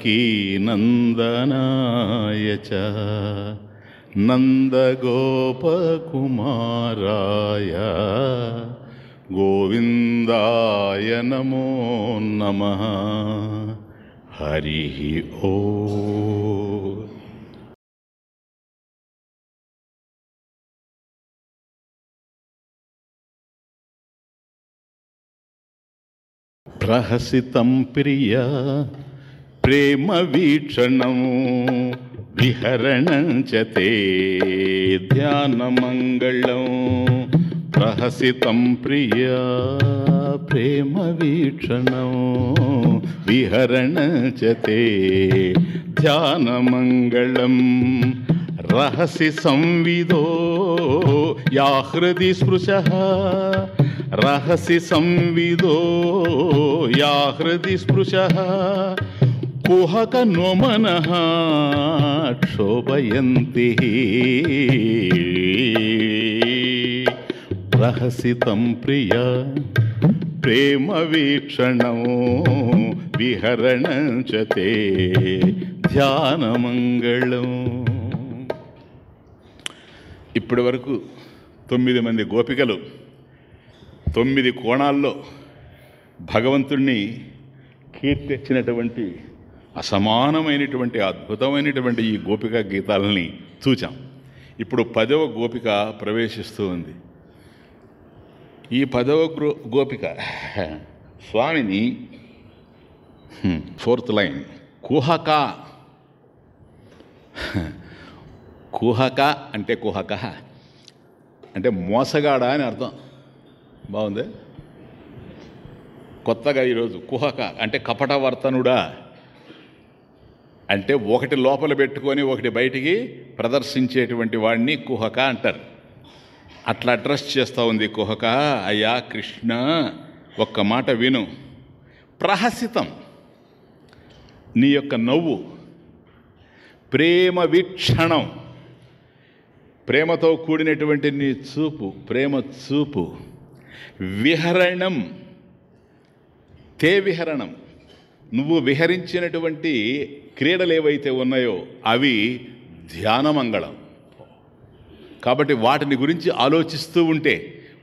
कीनन्दनाय च नन्दगोपकुमाराय। गोविन्दाय नमो नमः। हरिः ओ। प्रहसितं प्रिया। प्रेमवीक्षणं विहरणं च ते ध्यानमङ्गलं प्रहसितं प्रिया प्रेमवीक्षणं विहरणं च ते ध्यानमङ्गलं रहसि संविदो या हृदि स्पृशः रहसि संविदो या हृदि स्पृशः కుహక నోమన క్షోభయంతి. ಕ್ಷೋಭಯಂತಿ ప్రియ ప్రేమ ಪ್ರೇಮ విహరణ ధ్యానమంగళం ఇప్పటి వరకు తొమ్మిది మంది గోపికలు తొమ్మిది కోణాల్లో భగవంతుణ్ణి కీర్తించినటువంటి అసమానమైనటువంటి అద్భుతమైనటువంటి ఈ గోపిక గీతాలని చూచాం. ఇప్పుడు పదవ గోపిక ప్రవేశిస్తూ ఉంది. ఈ పదవ గోపిక స్వామిని ఫోర్త్ లైన్ కుహక. కుహక అంటే కుహక. అంటే మోసగాడ అని అర్థం. బాగుంది? కొత్తగా ఈరోజు కుహక అంటే కపటవర్తనుడా? అంటే ఒకటి లోపల పెట్టుకొని ఒకటి బయటికి ప్రదర్శించేటువంటి వాడిని కుహక అంటారు. అట్లా అడ్రస్ చేస్తూ ఉంది కుహక. అయ్యా కృష్ణ ఒక్క మాట విను. ప్రహసితం. నీ యొక్క నవ్వు. ప్రేమ వీక్షణం. ప్రేమతో కూడినటువంటి నీ చూపు ప్రేమ చూపు. విహరణం. తే విహరణం. నువ్వు విహరించినటువంటి క్రీడలు ఏవైతే ఉన్నాయో అవి ధ్యానమంగళం. కాబట్టి వాటిని గురించి ఆలోచిస్తూ ఉంటే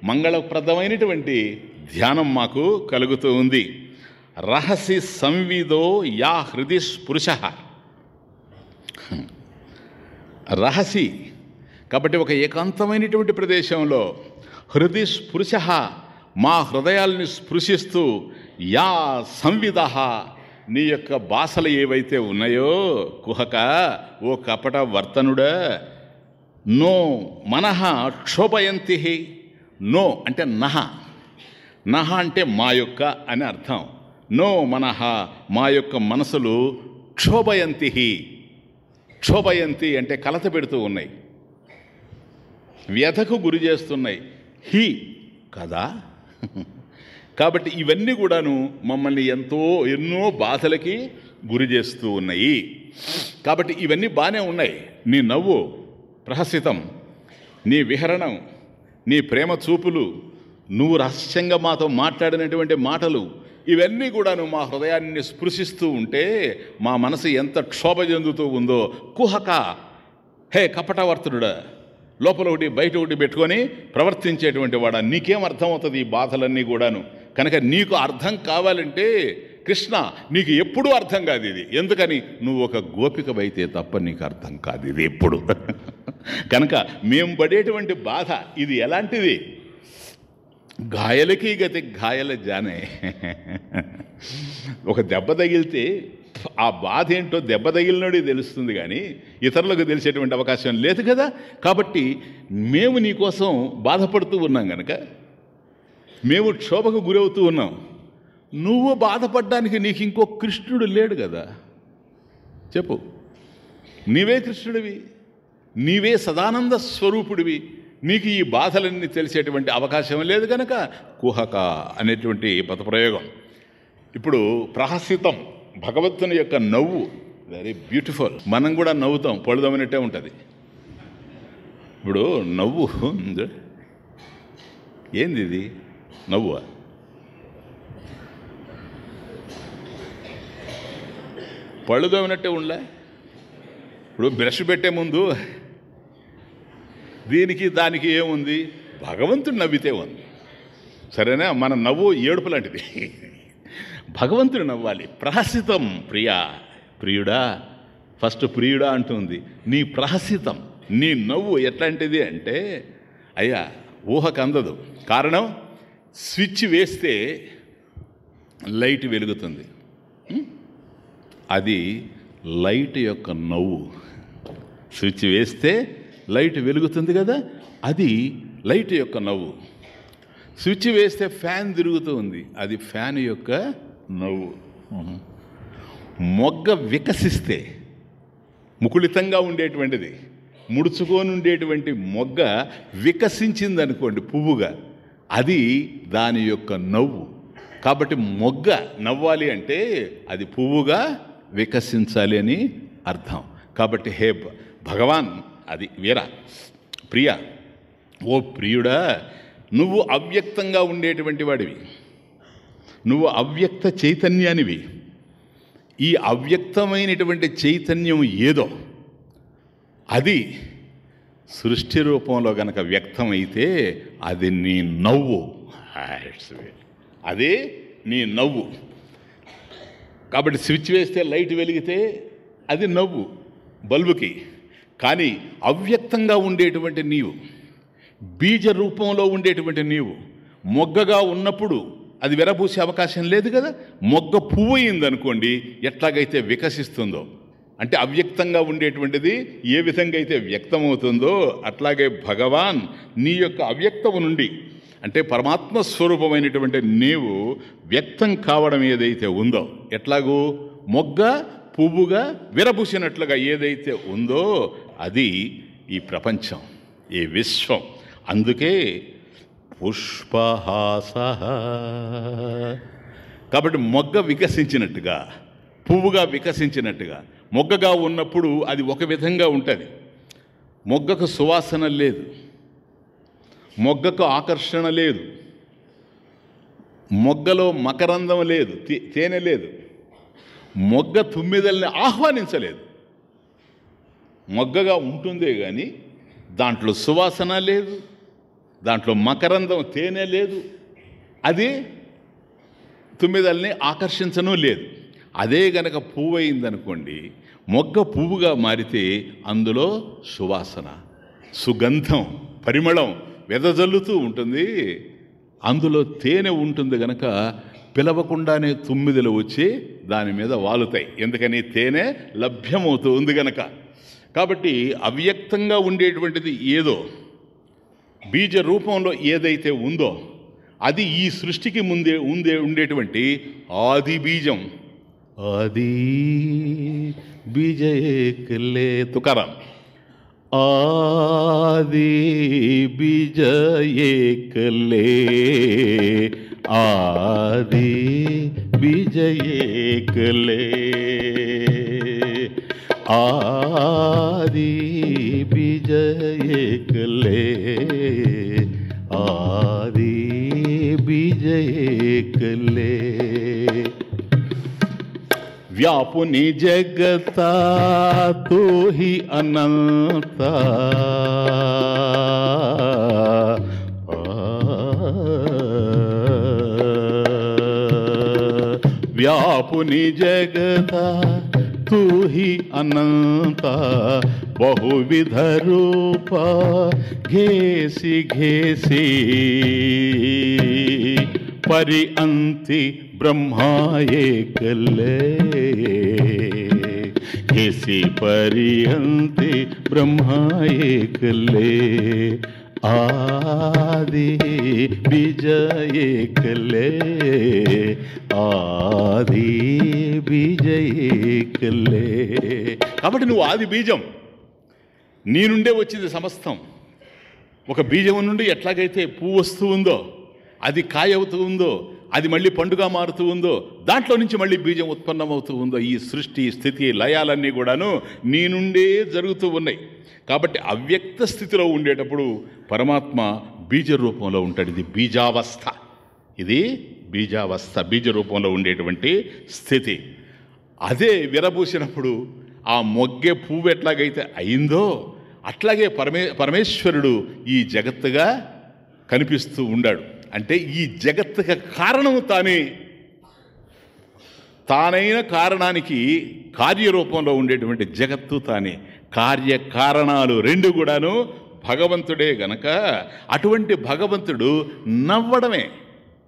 మంగళప్రదమైనటువంటి ధ్యానం మాకు కలుగుతూ ఉంది. రహసి సంవిదో యా హృది స్పృశ. రహసి కాబట్టి ఒక ఏకాంతమైనటువంటి ప్రదేశంలో హృది స్పృశ మా హృదయాల్ని స్పృశిస్తూ యా సంవిద నీ యొక్క భాషలు ఏవైతే ఉన్నాయో కుహక ఓ కపట వర్తనుడా నో మనహ క్షోభయంతి నో అంటే నహ. నహ అంటే మా యొక్క అని అర్థం. నో మనహ మా యొక్క మనసులు క్షోభయంతి క్షోభయంతి అంటే కలత పెడుతూ ఉన్నాయి. వ్యధకు గురి చేస్తున్నాయి. హి కదా? కాబట్టి ఇవన్నీ కూడాను మమ్మల్ని ఎంతో ఎన్నో బాధలకి గురి చేస్తూ ఉన్నాయి. కాబట్టి ఇవన్నీ బాగానే ఉన్నాయి. నీ నవ్వు ప్రహసితం నీ విహరణం నీ ప్రేమ చూపులు నువ్వు రహస్యంగా మాతో మాట్లాడినటువంటి మాటలు ఇవన్నీ కూడాను మా హృదయాన్ని స్పృశిస్తూ ఉంటే మా మనసు ఎంత క్షోభ చెందుతూ ఉందో కుహక హే కపటవర్తనుడా లోపల ఒకటి బయట ఒకటి పెట్టుకొని ప్రవర్తించేటువంటి వాడా నీకేం అర్థమవుతుంది ఈ బాధలన్నీ కూడాను? కనుక నీకు అర్థం కావాలంటే కృష్ణ నీకు ఎప్పుడూ అర్థం కాదు ఇది. ఎందుకని? నువ్వు ఒక గోపికవైతే తప్ప నీకు అర్థం కాదు ఇది ఎప్పుడు. కనుక మేము పడేటువంటి బాధ ఇది ఎలాంటిది? గాయలకి గతి గాయల జానే. ఒక దెబ్బ తగిలితే ఆ బాధ ఏంటో దెబ్బ తగిలినోడి తెలుస్తుంది కానీ ఇతరులకు తెలిసేటువంటి అవకాశం లేదు కదా. కాబట్టి మేము నీకోసం బాధపడుతూ ఉన్నాం కనుక మేము క్షోభకు గురవుతూ ఉన్నాం. నువ్వు బాధపడడానికి నీకు ఇంకో కృష్ణుడు లేడు కదా. చెప్పు. నీవే కృష్ణుడివి. నీవే సదానంద స్వరూపుడివి. నీకు ఈ బాధలన్నీ తెలిసేటువంటి అవకాశం లేదు కనుక కుహక అనేటువంటి పదప్రయోగం. ఇప్పుడు ప్రహసితం భగవంతుని యొక్క నవ్వు వెరీ బ్యూటిఫుల్ మనం కూడా నవ్వుతాం పడుదామన్నట్టే ఉంటుంది. ఇప్పుడు నవ్వు ఏంది ఇది? నవ్వు. పళ్ళు తోమినట్టే ఉండలే? ఇప్పుడు బ్రష్ పెట్టే ముందు దీనికి దానికి ఏముంది? భగవంతుడు నవ్వితే ఉంది. సరేనా? మన నవ్వు ఏడుపు లాంటిది. భగవంతుడు నవ్వాలి. ప్రహసితం ప్రియా. ప్రియుడా ఫస్ట్ ప్రియుడా అంటుంది. నీ ప్రహసితం నీ నవ్వు ఎట్లాంటిది అంటే అయ్యా ఊహకు అందదు. కారణం? స్విచ్ వేస్తే లైట్ వెలుగుతుంది. అది లైట్ యొక్క నవ్వు. స్విచ్ వేస్తే లైట్ వెలుగుతుంది కదా అది లైట్ యొక్క నవ్వు. స్విచ్ వేస్తే ఫ్యాన్ తిరుగుతూ ఉంది అది ఫ్యాన్ యొక్క నవ్వు. మొగ్గ వికసిస్తే ముకుళితంగా ఉండేటువంటిది ముడుచుకొని ఉండేటువంటి మొగ్గ వికసించింది అనుకోండి పువ్వుగా. అది దాని యొక్క నవ్వు. కాబట్టి మొగ్గ నవ్వాలి అంటే అది పువ్వుగా వికసించాలి అని అర్థం. కాబట్టి హే భగవాన్ అది వీర ప్రియ ఓ ప్రియుడా నువ్వు అవ్యక్తంగా ఉండేటువంటి వాడివి. నువ్వు అవ్యక్త చైతన్యానివి. ఈ అవ్యక్తమైనటువంటి చైతన్యం ఏదో. అది సృష్టి రూపంలో గనక వ్యక్తమైతే అది నీ నవ్వు. అదే నీ నవ్వు. కాబట్టి స్విచ్ వేస్తే లైట్ వెలిగితే అది నవ్వు బల్బుకి. కానీ అవ్యక్తంగా ఉండేటువంటి నీవు బీజ రూపంలో ఉండేటువంటి నీవు మొగ్గగా ఉన్నప్పుడు అది విరబూసే అవకాశం లేదు కదా? మొగ్గ పువ్వు అయిందనుకోండి ఎట్లాగైతే వికసిస్తుందో. అంటే అవ్యక్తంగా ఉండేటువంటిది ఏ విధంగా అయితే వ్యక్తమవుతుందో అట్లాగే భగవాన్ నీ యొక్క అవ్యక్తము నుండి అంటే పరమాత్మ స్వరూపమైనటువంటి నీవు వ్యక్తం కావడం ఏదైతే ఉందో ఎట్లాగూ మొగ్గ పువ్వుగా విరబూసినట్లుగా ఏదైతే ఉందో అది ఈ ప్రపంచం ఈ విశ్వం. అందుకే పుష్పహాస. కాబట్టి మొగ్గ వికసించినట్టుగా పువ్వుగా వికసించినట్టుగా మొగ్గగా ఉన్నప్పుడు అది ఒక విధంగా ఉంటుంది. మొగ్గకు సువాసన లేదు. మొగ్గకు ఆకర్షణ లేదు. మొగ్గలో మకరందం లేదు తే- తేనె లేదు. మొగ్గ తుమ్మిదల్ని ఆహ్వానించలేదు. మొగ్గగా ఉంటుందే కానీ దాంట్లో సువాసన లేదు దాంట్లో మకరందం తేనె లేదు. అది తుమ్మిదల్ని ఆకర్షించను లేదు. అదే గనక పువ్వు అయిందనుకోండి మొగ్గ పువ్వుగా మారితే అందులో సువాసన సుగంధం పరిమళం వెదజల్లుతూ ఉంటుంది. అందులో తేనె ఉంటుంది గనక పిలవకుండానే తుమ్మిదలు వచ్చి దాని మీద వాలుతాయి. ఎందుకని? తేనె లభ్యమవుతూ ఉంది గనక. కాబట్టి అవ్యక్తంగా ఉండేటువంటిది ఏదో బీజ రూపంలో ఏదైతే ఉందో అది ఈ సృష్టికి ముందే ఉందే ఉండేటువంటి ఆది బీజం ఆది బీజ ఏకలే తుకారాం ఆది బీజ ఏకలే ఆది బీజ ఏకలే ఆది బీజ ఏకలే ఆది బీజ ఏకలే व्यापुनि जगता तो ही अनंत। व्यापुनि जगता तू ही अनंता। बहुविध रूप घेसी घेसी। పరి అంతి బ్రహ్మాయే కలే పరి అంతి బ్రహ్మాయే కలే ఆది విజయే కలే ఆది విజయే కలే కాబట్టి నువ్వు ఆది బీజం నీ నుండే వచ్చింది సమస్తం. ఒక బీజం నుండి ఎట్లాగైతే పువ్వు వస్తూ ఉందో అది కాయ అవుతూ ఉందో అది మళ్ళీ పండుగ మారుతూ ఉందో దాంట్లో నుంచి మళ్ళీ బీజం ఉత్పన్నమవుతూ ఉందో ఈ సృష్టి స్థితి లయాలన్నీ కూడాను నీ నుండే జరుగుతూ ఉన్నాయి. కాబట్టి అవ్యక్త స్థితిలో ఉండేటప్పుడు పరమాత్మ బీజ రూపంలో ఉంటాడు. ఇది బీజావస్థ. ఇది బీజావస్థ బీజ రూపంలో ఉండేటువంటి స్థితి. అదే విరబూసినప్పుడు ఆ మొగ్గె పువ్వు ఎట్లాగైతే అయిందో అట్లాగే పరమే పరమేశ్వరుడు ఈ జగత్తుగా కనిపిస్తూ ఉండాడు. అంటే ఈ జగత్తుకి కారణము తానే. తానైన కారణానికి కార్యరూపంలో ఉండేటువంటి జగత్తు తానే. కార్యకారణాలు రెండు కూడాను భగవంతుడే గనక అటువంటి భగవంతుడు నవ్వడమే.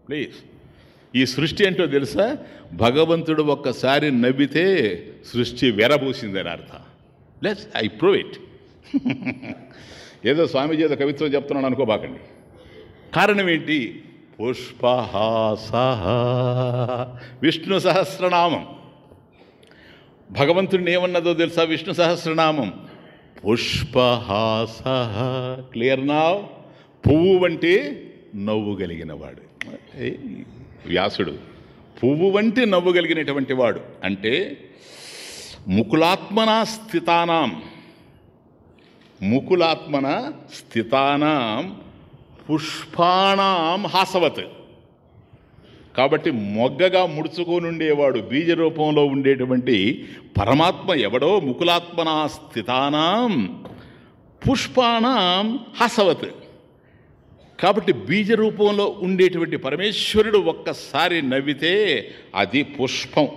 ప్లీజ్. ఈ సృష్టి ఏంటో తెలుసా? భగవంతుడు ఒక్కసారి నవ్వితే సృష్టి వెరబూసిందని అర్థం. లెస్ ఐ ప్రూవ్ ఇట్ ఏదో స్వామీజీ ఏదో కవిత్వం చెప్తున్నాను అనుకోబాకండి. కారణం ఏంటి? పుష్పహాస. విష్ణు సహస్రనామం. భగవంతుడిని ఏమన్నదో తెలుసా విష్ణు సహస్రనామం? పుష్పహాస. క్లియర్ నా? పువ్వు వంటి నవ్వు కలిగిన వాడు. ఏ, వ్యాసుడు. పువ్వు వంటి నవ్వు కలిగినటువంటి వాడు. అంటే ముకులాత్మన స్థితానాం. ముకులాత్మన స్థితానాం పుష్పాణం హాసవత్. కాబట్టి మొగ్గగా ముడుచుకోనుండేవాడు బీజ రూపంలో ఉండేటువంటి పరమాత్మ ఎవడో ముకులాత్మనా స్థితానం పుష్పాణం హాసవత్. కాబట్టి బీజ రూపంలో ఉండేటువంటి పరమేశ్వరుడు ఒక్కసారి నవ్వితే అది పుష్పం.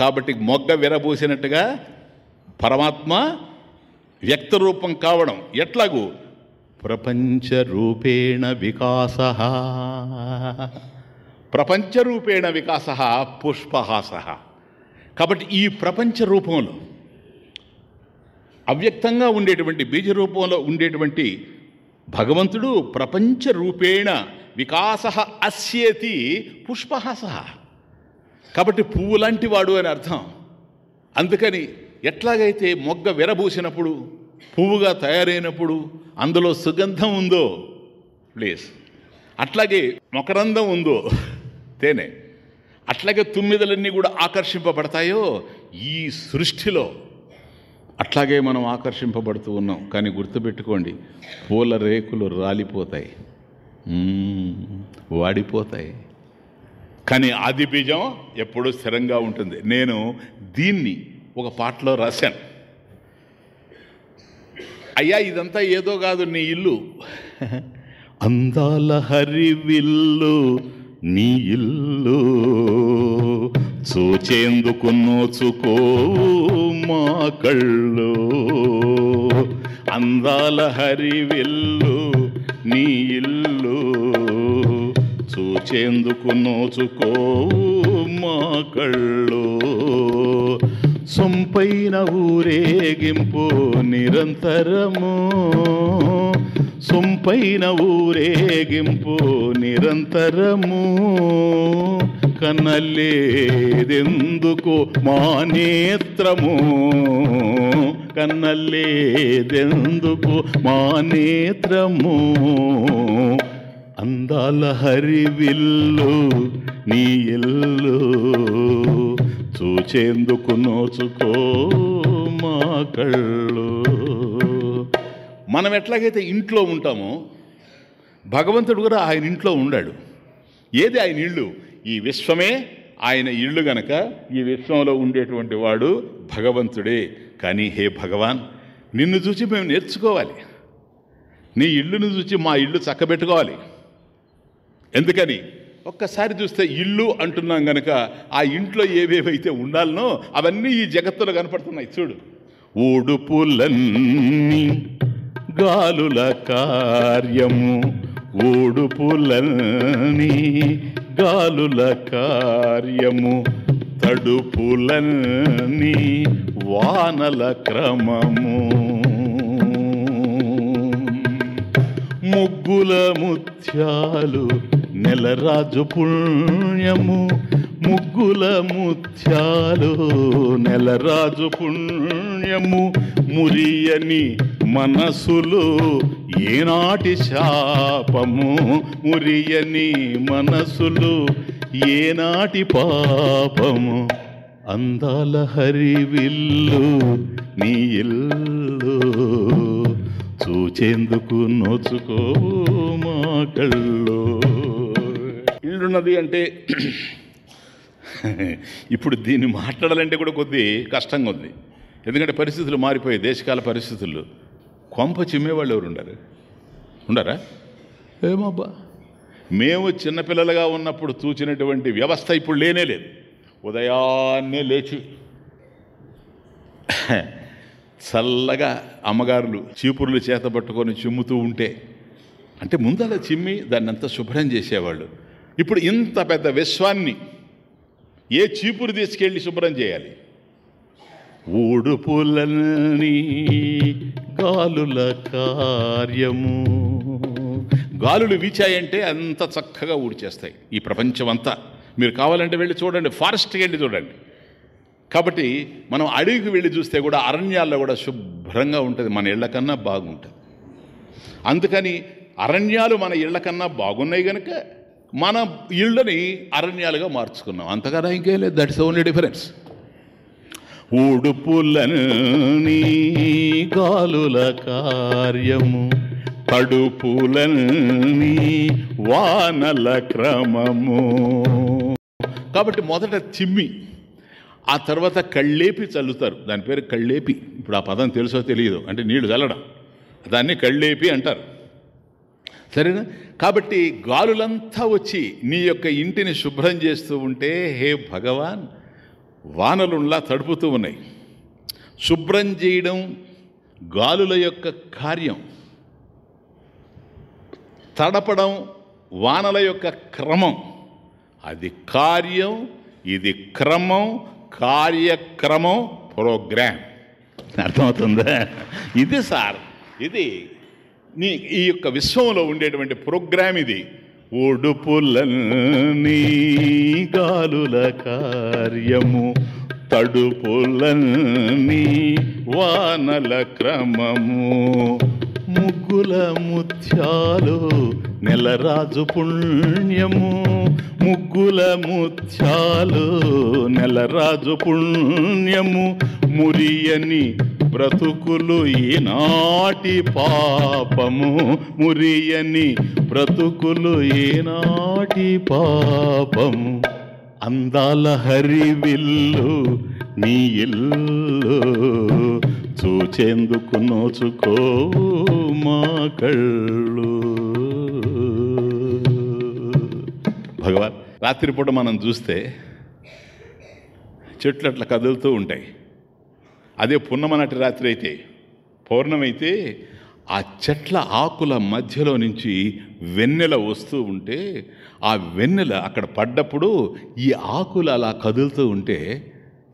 కాబట్టి మొగ్గ విరబూసినట్టుగా పరమాత్మ వ్యక్త రూపం కావడం. ఎట్లాగూ ప్రపంచ రూపేణ వికాస. ప్రపంచ రూపేణ వికాస పుష్పహాస. కాబట్టి ఈ ప్రపంచ రూపంలో అవ్యక్తంగా ఉండేటువంటి బీజ రూపంలో ఉండేటువంటి భగవంతుడు ప్రపంచ రూపేణ వికాస అస్యేతి పుష్పహాస. కాబట్టి పువ్వు లాంటి వాడు అని అర్థం. అందుకని ఎట్లాగైతే మొగ్గ విరబూసినప్పుడు పువ్వుగా తయారైనప్పుడు అందులో సుగంధం ఉందో? ప్లీజ్. అట్లాగే మకరందం ఉందో? తేనె. అట్లాగే తుమ్మిదలన్నీ కూడా ఆకర్షింపబడతాయో? ఈ సృష్టిలో. అట్లాగే మనం ఆకర్షింపబడుతూ ఉన్నాం. కానీ గుర్తుపెట్టుకోండి పూల రేకులు రాలిపోతాయి. వాడిపోతాయి. కానీ ఆది బీజం ఎప్పుడూ స్థిరంగా ఉంటుంది. నేను దీన్ని ఒక పాటలో రాశాను. అయ్యా ఇదంతా ఏదో కాదు నీ ఇల్లు. అందాల హరివిల్లు నీ ఇల్లు. చూచేందుకు నోచుకో మా కళ్ళు. అందాల హరివిల్లు నీ ఇల్లు. చూచేందుకు నోచుకో మా కళ్ళు. సొంపైన ఊరేగింపు నిరంతరము. సొంపైన ఊరేగింపు నిరంతరము. కన్నల్లేదెందుకో మా నేత్రము. కన్నల్లేదెందుకు మా నేత్రము. అందాల హరివిల్లు నీ ఇల్లు చూచేందుకు నోచుకో మా కళ్ళు. మనం ఎట్లాగైతే ఇంట్లో ఉంటామో భగవంతుడు కూడా ఆయన ఇంట్లో ఉండాడు. ఏది ఆయన ఇల్లు ఈ విశ్వమే ఆయన ఇల్లు గనక ఈ విశ్వంలో ఉండేటువంటి వాడు భగవంతుడే. కానీ హే భగవాన్ నిన్ను చూసి మేము నేర్చుకోవాలి. నీ ఇల్లును చూసి మా ఇల్లు చక్కబెట్టుకోవాలి. ఎందుకని? ఒక్కసారి చూస్తే ఇల్లు అంటున్నాం గనక ఆ ఇంట్లో ఏవేవైతే ఉండాలనో అవన్నీ ఈ జగత్తులో కనపడుతున్నాయి. చూడు. ఊడుపులన్నీ గాలుల కార్యము. ఊడుపులన్నీ గాలుల కార్యము. తడుపులన్నీ వానల క్రమము. ముగ్గుల ముత్యాలు నెలరాజు పుణ్యము ముగ్గుల ముత్యాలు. నెలరాజు పుణ్యము మురియని మనసులు ఏనాటి శాపము మురియని మనసులు ఏనాటి పాపము. అందాల హరివిల్లు నీ ఇల్లు చూచేందుకు నోచుకో మా కళ్ళు. ఇల్లున్నది అంటే ఇప్పుడు దీన్ని మాట్లాడాలంటే కూడా కొద్ది కష్టంగా ఉంది. ఎందుకంటే పరిస్థితులు మారిపోయాయి దేశకాల పరిస్థితులు. కొంప చిమ్మేవాళ్ళు ఎవరు ఉండరు? ఉండరా? ఏమబ్బా? మేము చిన్నపిల్లలుగా ఉన్నప్పుడు చూచినటువంటి వ్యవస్థ ఇప్పుడు లేనే లేదు. ఉదయాన్నే లేచి చల్లగా అమ్మగారులు చీపురులు చేత పట్టుకొని చిమ్ముతూ ఉంటే అంటే ముందల చిమ్మి దాన్ని అంతా శుభ్రం చేసేవాళ్ళు. ఇప్పుడు ఇంత పెద్ద విశ్వాన్ని ఏ చీపురు తీసుకెళ్ళి శుభ్రం చేయాలి? ఊడుపులని గాలుల కార్యము. గాలులు వీచాయంటే అంత చక్కగా ఊడ్చేస్తాయి ఈ ప్రపంచం అంతా మీరు కావాలంటే వెళ్ళి చూడండి ఫారెస్ట్కి వెళ్ళి చూడండి. కాబట్టి మనం అడవికి వెళ్ళి చూస్తే కూడా అరణ్యాల్లో కూడా శుభ్రంగా ఉంటుంది మన ఇళ్ళ కన్నా బాగుంటుంది. అందుకని అరణ్యాలు మన ఇళ్ళ కన్నా బాగున్నాయి కనుక మన ఇళ్ళని అరణ్యాలుగా మార్చుకున్నాం. అంతకన్నా ఇంకేం లేదు. దట్స్ ఓన్లీ డిఫరెన్స్ నీ గాలుల కార్యము కడుపులని వానల క్రమము. కాబట్టి మొదట చిమ్మి ఆ తర్వాత కళ్ళేపి చల్లుతారు. దాని పేరు కళ్ళేపి. ఇప్పుడు ఆ పదం తెలుసో తెలియదు? అంటే నీళ్ళు చల్లడం. దాన్ని కళ్ళేపి అంటారు. సరేనా? కాబట్టి గాలులంతా వచ్చి నీ యొక్క ఇంటిని శుభ్రం చేస్తూ ఉంటే హే భగవాన్ వానలులా తడుపుతూ ఉన్నాయి. శుభ్రం చేయడం గాలుల యొక్క కార్యం. తడపడం వానల యొక్క క్రమం. అది కార్యం ఇది క్రమం కార్యక్రమం ప్రోగ్రామ్. అర్థమవుతుందా? ఇది సార్ ఇది నీ ఈ యొక్క విశ్వంలో ఉండేటువంటి ప్రోగ్రామ్ ఇది. ఒడుపులన్నీ గాలుల కార్యము తడుపులన్నీ వానల క్రమము. ముగ్గుల ముత్యాలు నెలరాజు పుణ్యము. ముగ్గుల ముత్యాలు నెలరాజు పుణ్యము. మురియని బ్రతుకులు ఈనాటి పాపము. మురియని బ్రతుకులు ఈనాటి పాపము. అందాల హరివిల్లు నీ ఇల్లు. చూచేందుకు నోచుకో మా కళ్ళు. భగవాన్ రాత్రిపూట మనం చూస్తే చెట్లు అట్లా కదులుతూ ఉంటాయి. అదే పున్నమనటి రాత్రి అయితే పౌర్ణమైతే ఆ చెట్ల ఆకుల మధ్యలో నుంచి వెన్నెల వస్తూ ఉంటే ఆ వెన్నెల అక్కడ పడ్డప్పుడు ఈ ఆకులు అలా కదులుతూ ఉంటే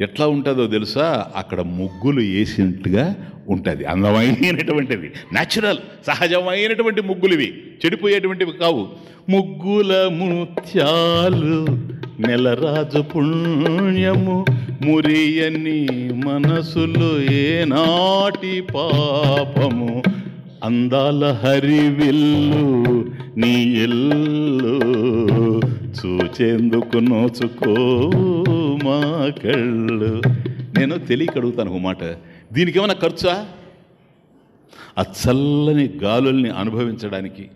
ఎట్లా ఉంటుందో తెలుసా? అక్కడ ముగ్గులు వేసినట్టుగా ఉంటుంది. అందమైనటువంటిది. న్యాచురల్ సహజమైనటువంటి ముగ్గులు ఇవి చెడిపోయేటువంటివి కావు. ముగ్గుల ముత్యాలు నెలరాజు పుణ్యము మురియని మనసులు ఏనాటి పాపము. అందాల హరివిల్లు నీ ఇల్లు చూచేందుకు నోచుకో మా కళ్ళు. నేను తెలియక అడుగుతాను ఒక మాట. దీనికి ఏమైనా ఖర్చా? ఆ చల్లని గాలుల్ని అనుభవించడానికి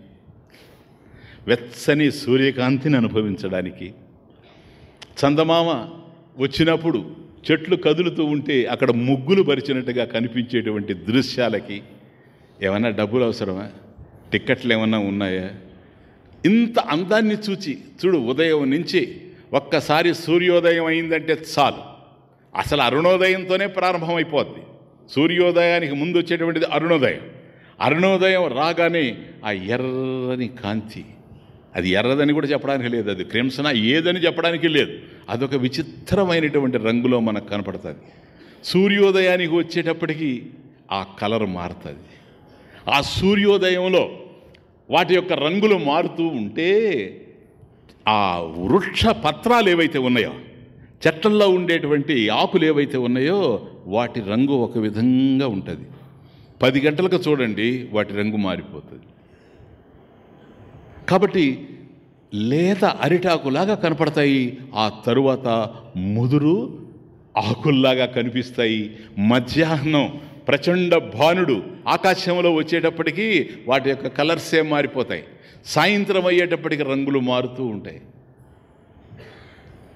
వెచ్చని సూర్యకాంతిని అనుభవించడానికి చందమామ వచ్చినప్పుడు చెట్లు కదులుతూ ఉంటే అక్కడ ముగ్గులు పరిచినట్టుగా కనిపించేటువంటి దృశ్యాలకి ఏమైనా డబ్బులు అవసరమా టిక్కెట్లు ఏమన్నా ఉన్నాయా? ఇంత అందాన్ని చూచి చూడు ఉదయం నుంచి ఒక్కసారి సూర్యోదయం అయిందంటే చాలు. అసలు అరుణోదయంతోనే ప్రారంభమైపోద్ది. సూర్యోదయానికి ముందు వచ్చేటువంటిది అరుణోదయం. అరుణోదయం రాగానే ఆ ఎర్రని కాంతి. అది ఎర్రదని కూడా చెప్పడానికి లేదు అది క్రిమ్సన ఏదని చెప్పడానికి లేదు. అదొక విచిత్రమైనటువంటి రంగులో మనకు కనపడుతుంది. సూర్యోదయానికి వచ్చేటప్పటికి ఆ కలర్ మారుతుంది. ఆ సూర్యోదయంలో వాటి యొక్క రంగులు మారుతూ ఉంటే ఆ వృక్ష పత్రాలు ఏవైతే ఉన్నాయో చెట్లల్లో ఉండేటువంటి ఆకులు ఏవైతే ఉన్నాయో వాటి రంగు ఒక విధంగా ఉంటుంది. పది గంటలకు చూడండి వాటి రంగు మారిపోతుంది. కాబట్టి లేత అరిటాకులాగా కనపడతాయి ఆ తరువాత ముదురు ఆకుల్లాగా కనిపిస్తాయి. మధ్యాహ్నం ప్రచండ భానుడు ఆకాశంలో వచ్చేటప్పటికీ వాటి యొక్క కలర్సే మారిపోతాయి? సాయంత్రం అయ్యేటప్పటికి రంగులు మారుతూ ఉంటాయి.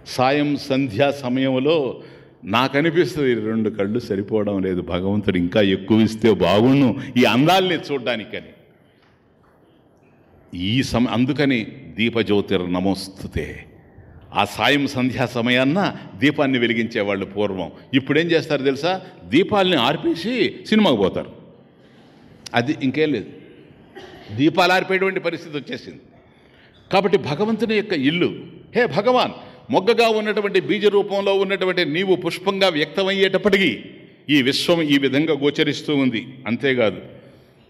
సాయం సంధ్యా సమయంలో నాకు అనిపిస్తుంది ఈ రెండు కళ్ళు సరిపోవడం లేదు భగవంతుడు ఇంకా ఎక్కువ ఇస్తే బాగుండు ఈ అందాల్ని చూడ్డానికని. ఈ సమ అందుకని దీపజ్యోతిర్ నమోస్తుతే ఆ సాయం సంధ్యా సమయాన్న దీపాన్ని వెలిగించేవాళ్ళు పూర్వం. ఇప్పుడు ఏం చేస్తారు తెలుసా? దీపాలని ఆర్పేసి సినిమాకు పోతారు. అది ఇంకేం లేదు. దీపాలు ఆర్పేటువంటి పరిస్థితి వచ్చేసింది. కాబట్టి భగవంతుని యొక్క ఇల్లు. హే భగవాన్ మొగ్గగా ఉన్నటువంటి బీజ రూపంలో ఉన్నటువంటి నీవు పుష్పంగా వ్యక్తమయ్యేటప్పటికీ ఈ విశ్వం ఈ విధంగా గోచరిస్తూ ఉంది. అంతేకాదు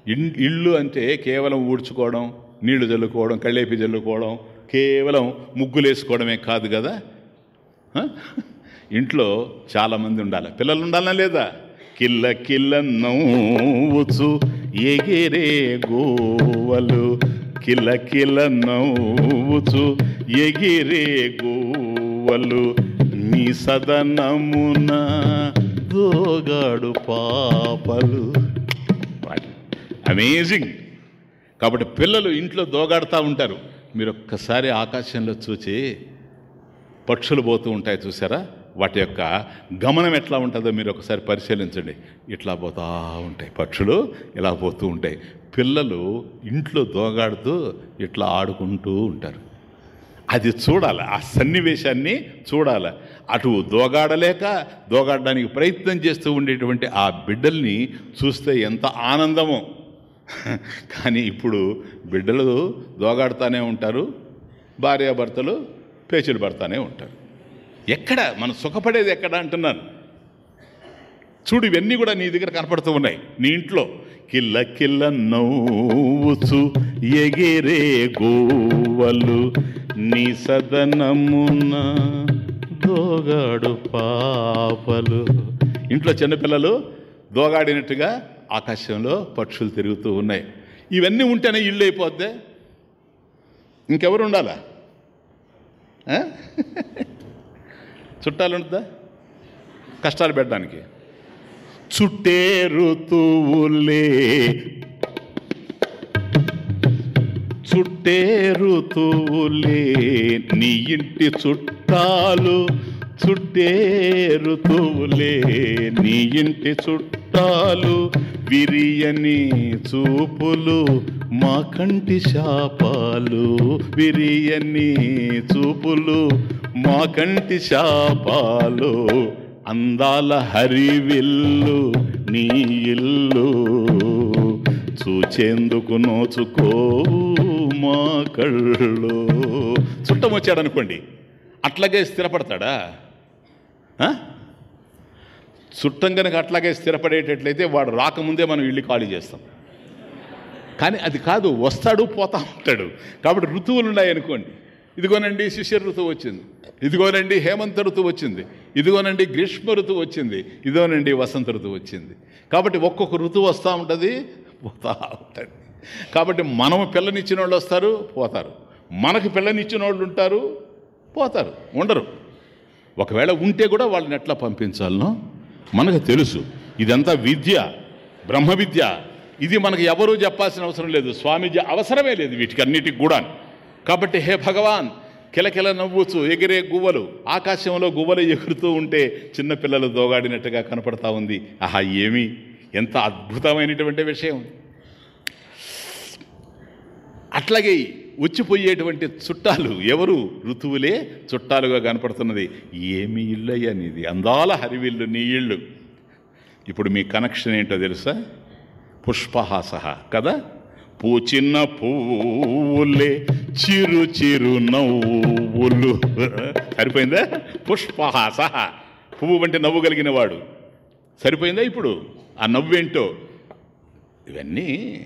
ఇల్లు అంటే కేవలం ఊడ్చుకోవడం నీళ్ళు చల్లుకోవడం కళ్ళేపి చల్లుకోవడం కేవలం ముగ్గులేసుకోవడమే కాదు కదా? ఇంట్లో చాలామంది ఉండాలి. పిల్లలు ఉండాలా లేదా? కిల్ల కిల్ల నవ్వుచు ఎగిరే గోవలు. కిల్ల కిల్ల నవ్వుచు ఎగిరే గోవలు. నీ సదనమున దోగాడు పాపలు. అమేజింగ్ కాబట్టి పిల్లలు ఇంట్లో దోగాడుతూ ఉంటారు. మీరు ఒక్కసారి ఆకాశంలో చూచి పక్షులు పోతూ ఉంటాయి చూసారా? వాటి యొక్క గమనం ఎట్లా ఉంటుందో మీరు ఒకసారి పరిశీలించండి. ఇట్లా పోతూ ఉంటాయి పక్షులు ఇలా పోతూ ఉంటాయి. పిల్లలు ఇంట్లో దోగాడుతూ ఇట్లా ఆడుకుంటూ ఉంటారు. అది చూడాలి ఆ సన్నివేశాన్ని చూడాలి. అటు దోగాడలేక దోగాడడానికి ప్రయత్నం చేస్తూ ఉండేటువంటి ఆ బిడ్డల్ని చూస్తే ఎంత ఆనందమో. కానీ ఇప్పుడు బిడ్డలు దోగాడుతూనే ఉంటారు భార్యాభర్తలు పేచీలు పడతానే ఉంటారు. ఎక్కడ? మనం సుఖపడేది ఎక్కడ అంటున్నాను. చూడు ఇవన్నీ కూడా నీ దగ్గర కనపడుతూ ఉన్నాయి. నీ ఇంట్లో కిల్ల కిల్ల నవ్వుచు ఎగిరే గోవలు నీ సదనమున దోగాడు పాపలు. ఇంట్లో చిన్నపిల్లలు దోగాడినట్టుగా ఆకాశంలో పక్షులు తిరుగుతూ ఉన్నాయి. ఇవన్నీ ఉంటేనే ఇల్లు అయిపోద్దే. ఇంకెవరు ఉండాలా? చుట్టాలు ఉంటుందా? కష్టాలు పెట్టడానికి. చుట్టే ఋతువులే చుట్టే ఋతువులే నీ ఇంటి చుట్టాలు చుట్టే ఋతువులే నీ ఇంటి చుట్టాలు విరియని చూపులు మా కంటి శాపాలు విరియని చూపులు మా కంటి శాపాలు అందాల హరివిల్లు నీ ఇల్లు చూచేందుకు నోచుకోవు మా కళ్ళు. చుట్టం వచ్చాడనుకోండి అట్లాగే స్థిరపడతాడా? చుట్టం కనుక అట్లాగే స్థిరపడేటట్లయితే వాడు రాకముందే మనం ఇల్లు ఖాళీ చేస్తాం. కానీ అది కాదు వస్తాడు పోతా ఉంటాడు. కాబట్టి ఋతువులు ఉన్నాయనుకోండి ఇదిగోనండి శిష్య ఋతువు వచ్చింది. ఇదిగోనండి హేమంత ఋతువు వచ్చింది. ఇదిగోనండి గ్రీష్మ ఋతువు వచ్చింది. ఇదిగోనండి వసంత ఋతువు వచ్చింది. కాబట్టి ఒక్కొక్క ఋతువు వస్తూ ఉంటుంది పోతా ఉంటుంది. కాబట్టి మనము పిల్లనిచ్చిన వాళ్ళు వస్తారు పోతారు. మనకు పిల్లనిచ్చిన వాళ్ళు ఉంటారు పోతారు ఉండరు. ఒకవేళ ఉంటే కూడా వాళ్ళని ఎట్లా పంపించాలనో మనకు తెలుసు. ఇదంతా విద్య బ్రహ్మ విద్య. ఇది మనకు ఎవరూ చెప్పాల్సిన అవసరం లేదు. స్వామీజీ అవసరమే లేదు వీటికన్నిటికి కూడా కాబట్టి హే భగవాన్ కిలకిల నవ్వుచు ఎగిరే గువ్వలు ఆకాశంలో గువ్వలు ఎగురుతూ ఉంటే చిన్నపిల్లలు దోగాడినట్టుగా కనపడతా ఉంది. ఆహా ఏమి? ఎంత అద్భుతమైనటువంటి విషయం. అట్లాగే వచ్చిపోయేటువంటి చుట్టాలు ఎవరు? ఋతువులే చుట్టాలుగా కనపడుతున్నది. ఏమి ఇల్లు అయ్యా నీది. అందాల హరివిల్లు నీ ఇళ్ళు. ఇప్పుడు మీ కనెక్షన్ ఏంటో తెలుసా? పుష్పహాస కదా? పూచిన్న పువ్వులే చిరు చిరు నవ్వులు. సరిపోయిందా? పుష్పహాస పువ్వు అంటే నవ్వు కలిగిన వాడు. సరిపోయిందా ఇప్పుడు? ఆ నవ్వేంటో? ఇవన్నీ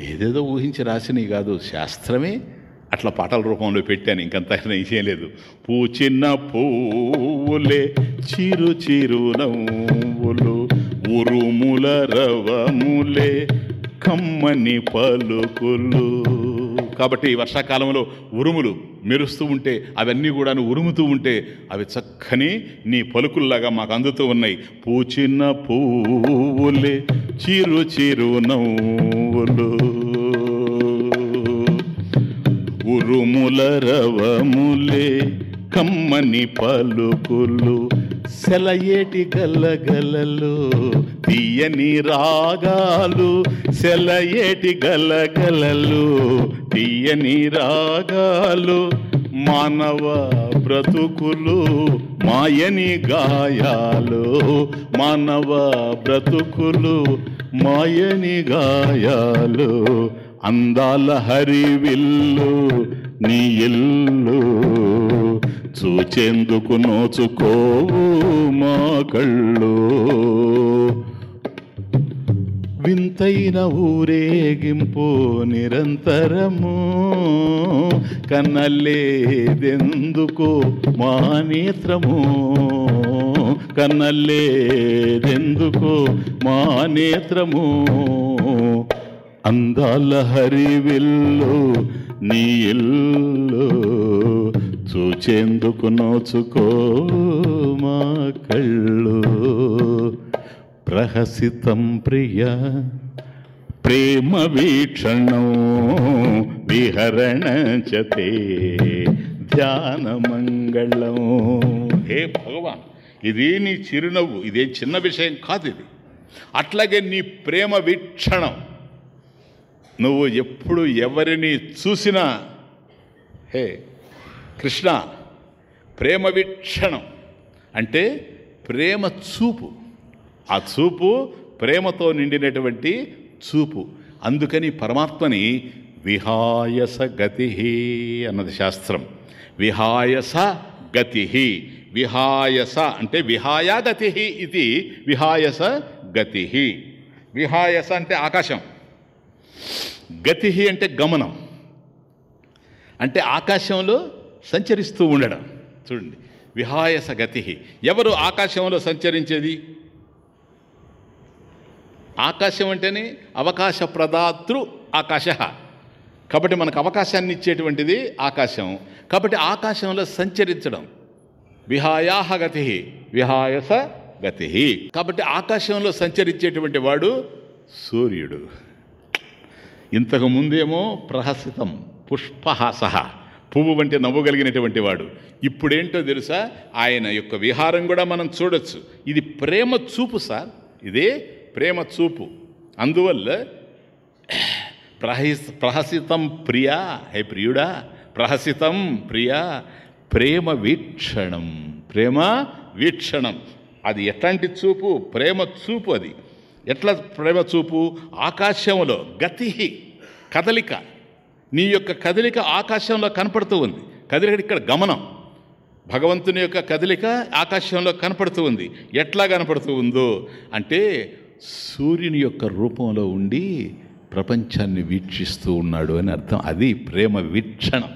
ఏదేదో ఊహించి రాసినవి కాదు. శాస్త్రమే అట్లా పాటల రూపంలో పెట్టాను. ఇంకంత చేయలేదు. పూచిన్న పువ్వులే చిరు చిరు నవ్వులు ఉరుముల రవములే కమ్మని పలుకులు. కాబట్టి వర్షాకాలంలో ఉరుములు మెరుస్తూ ఉంటే అవన్నీ కూడా ఉరుముతూ ఉంటే అవి చక్కని నీ పలుకుల్లాగా మాకు అందుతూ ఉన్నాయి. పూచిన పువ్వులే చిరు చిరు నవ్వులు. ఉరుముల రవములే కమ్మని పలుకులు సెలయేటి గలగలలు తీయని రాగాలు సెలయేటి గలగలలు తీయని రాగాలు మానవ బ్రతుకులు మాయని గాయాలు మానవ బ్రతుకులు మాయని గాయాలు అందాల హరివిల్లు నీ ఇల్లు. చూచేందుకు నోచుకోవు మా కళ్ళు. వింతైన ఊరేగింపు నిరంతరము కన్నల్లేదెందుకు మా నేత్రము? కన్నల్లేదెందుకు మా నేత్రము? అందాల హరివిల్లు నీ ఇల్లు. చూచేందుకు నోచుకో మా కళ్ళు. ప్రహసితం ప్రియ ప్రేమ వీక్షణం విహరణ చతే ధ్యాన మంగళం. హే భగవాన్ ఇది నీ చిరునవ్వు ఇదే చిన్న విషయం కాదు ఇది. అట్లాగే నీ ప్రేమ వీక్షణం. నువ్వు ఎప్పుడు ఎవరిని చూసినా హే కృష్ణ ప్రేమ వీక్షణం అంటే ప్రేమ చూపు. ఆ చూపు ప్రేమతో నిండినటువంటి చూపు. అందుకని పరమాత్మని విహాయస గతి అన్నది శాస్త్రం. విహాయస గతి విహాయస అంటే విహాయ గతి ఇది విహాయస గతి విహాయస అంటే ఆకాశం. గతి అంటే గమనం. అంటే ఆకాశంలో సంచరిస్తూ ఉండడం. చూడండి. విహాయస గతి. ఎవరు ఆకాశంలో సంచరించేది? ఆకాశం అంటేనే అవకాశ ప్రదాతృ ఆకాశ. కాబట్టి మనకు అవకాశాన్ని ఇచ్చేటువంటిది ఆకాశం. కాబట్టి ఆకాశంలో సంచరించడం. విహాయాహ గతి. విహాయస గతి. కాబట్టి ఆకాశంలో సంచరించేటువంటి వాడు సూర్యుడు. ఇంతకు ముందేమో ప్రహసితం పుష్పహాస. పువ్వు వంటి నవ్వగలిగినటువంటి వాడు. ఇప్పుడేంటో తెలుసా? ఆయన యొక్క విహారం కూడా మనం చూడొచ్చు. ఇది ప్రేమ చూపు సార్. ఇదే ప్రేమ చూపు. అందువల్ల ప్రహసి ప్రహసితం ప్రియా. హే ప్రియుడా ప్రహసితం ప్రియా. ప్రేమ వీక్షణం. ప్రేమ వీక్షణం. అది ఎట్లాంటి చూపు? ప్రేమ చూపు అది. ఎట్లా ప్రేమ చూపు? ఆకాశంలో గతి కదలిక. నీ యొక్క కదలిక ఆకాశంలో కనపడుతూ ఉంది. కదలిక ఇక్కడ గమనం. భగవంతుని యొక్క కదలిక ఆకాశంలో కనపడుతూ ఉంది. ఎట్లా కనపడుతూ ఉందో అంటే సూర్యుని యొక్క రూపంలో ఉండి ప్రపంచాన్ని వీక్షిస్తూ ఉన్నాడు అని అర్థం. అది ప్రేమ వీక్షణం.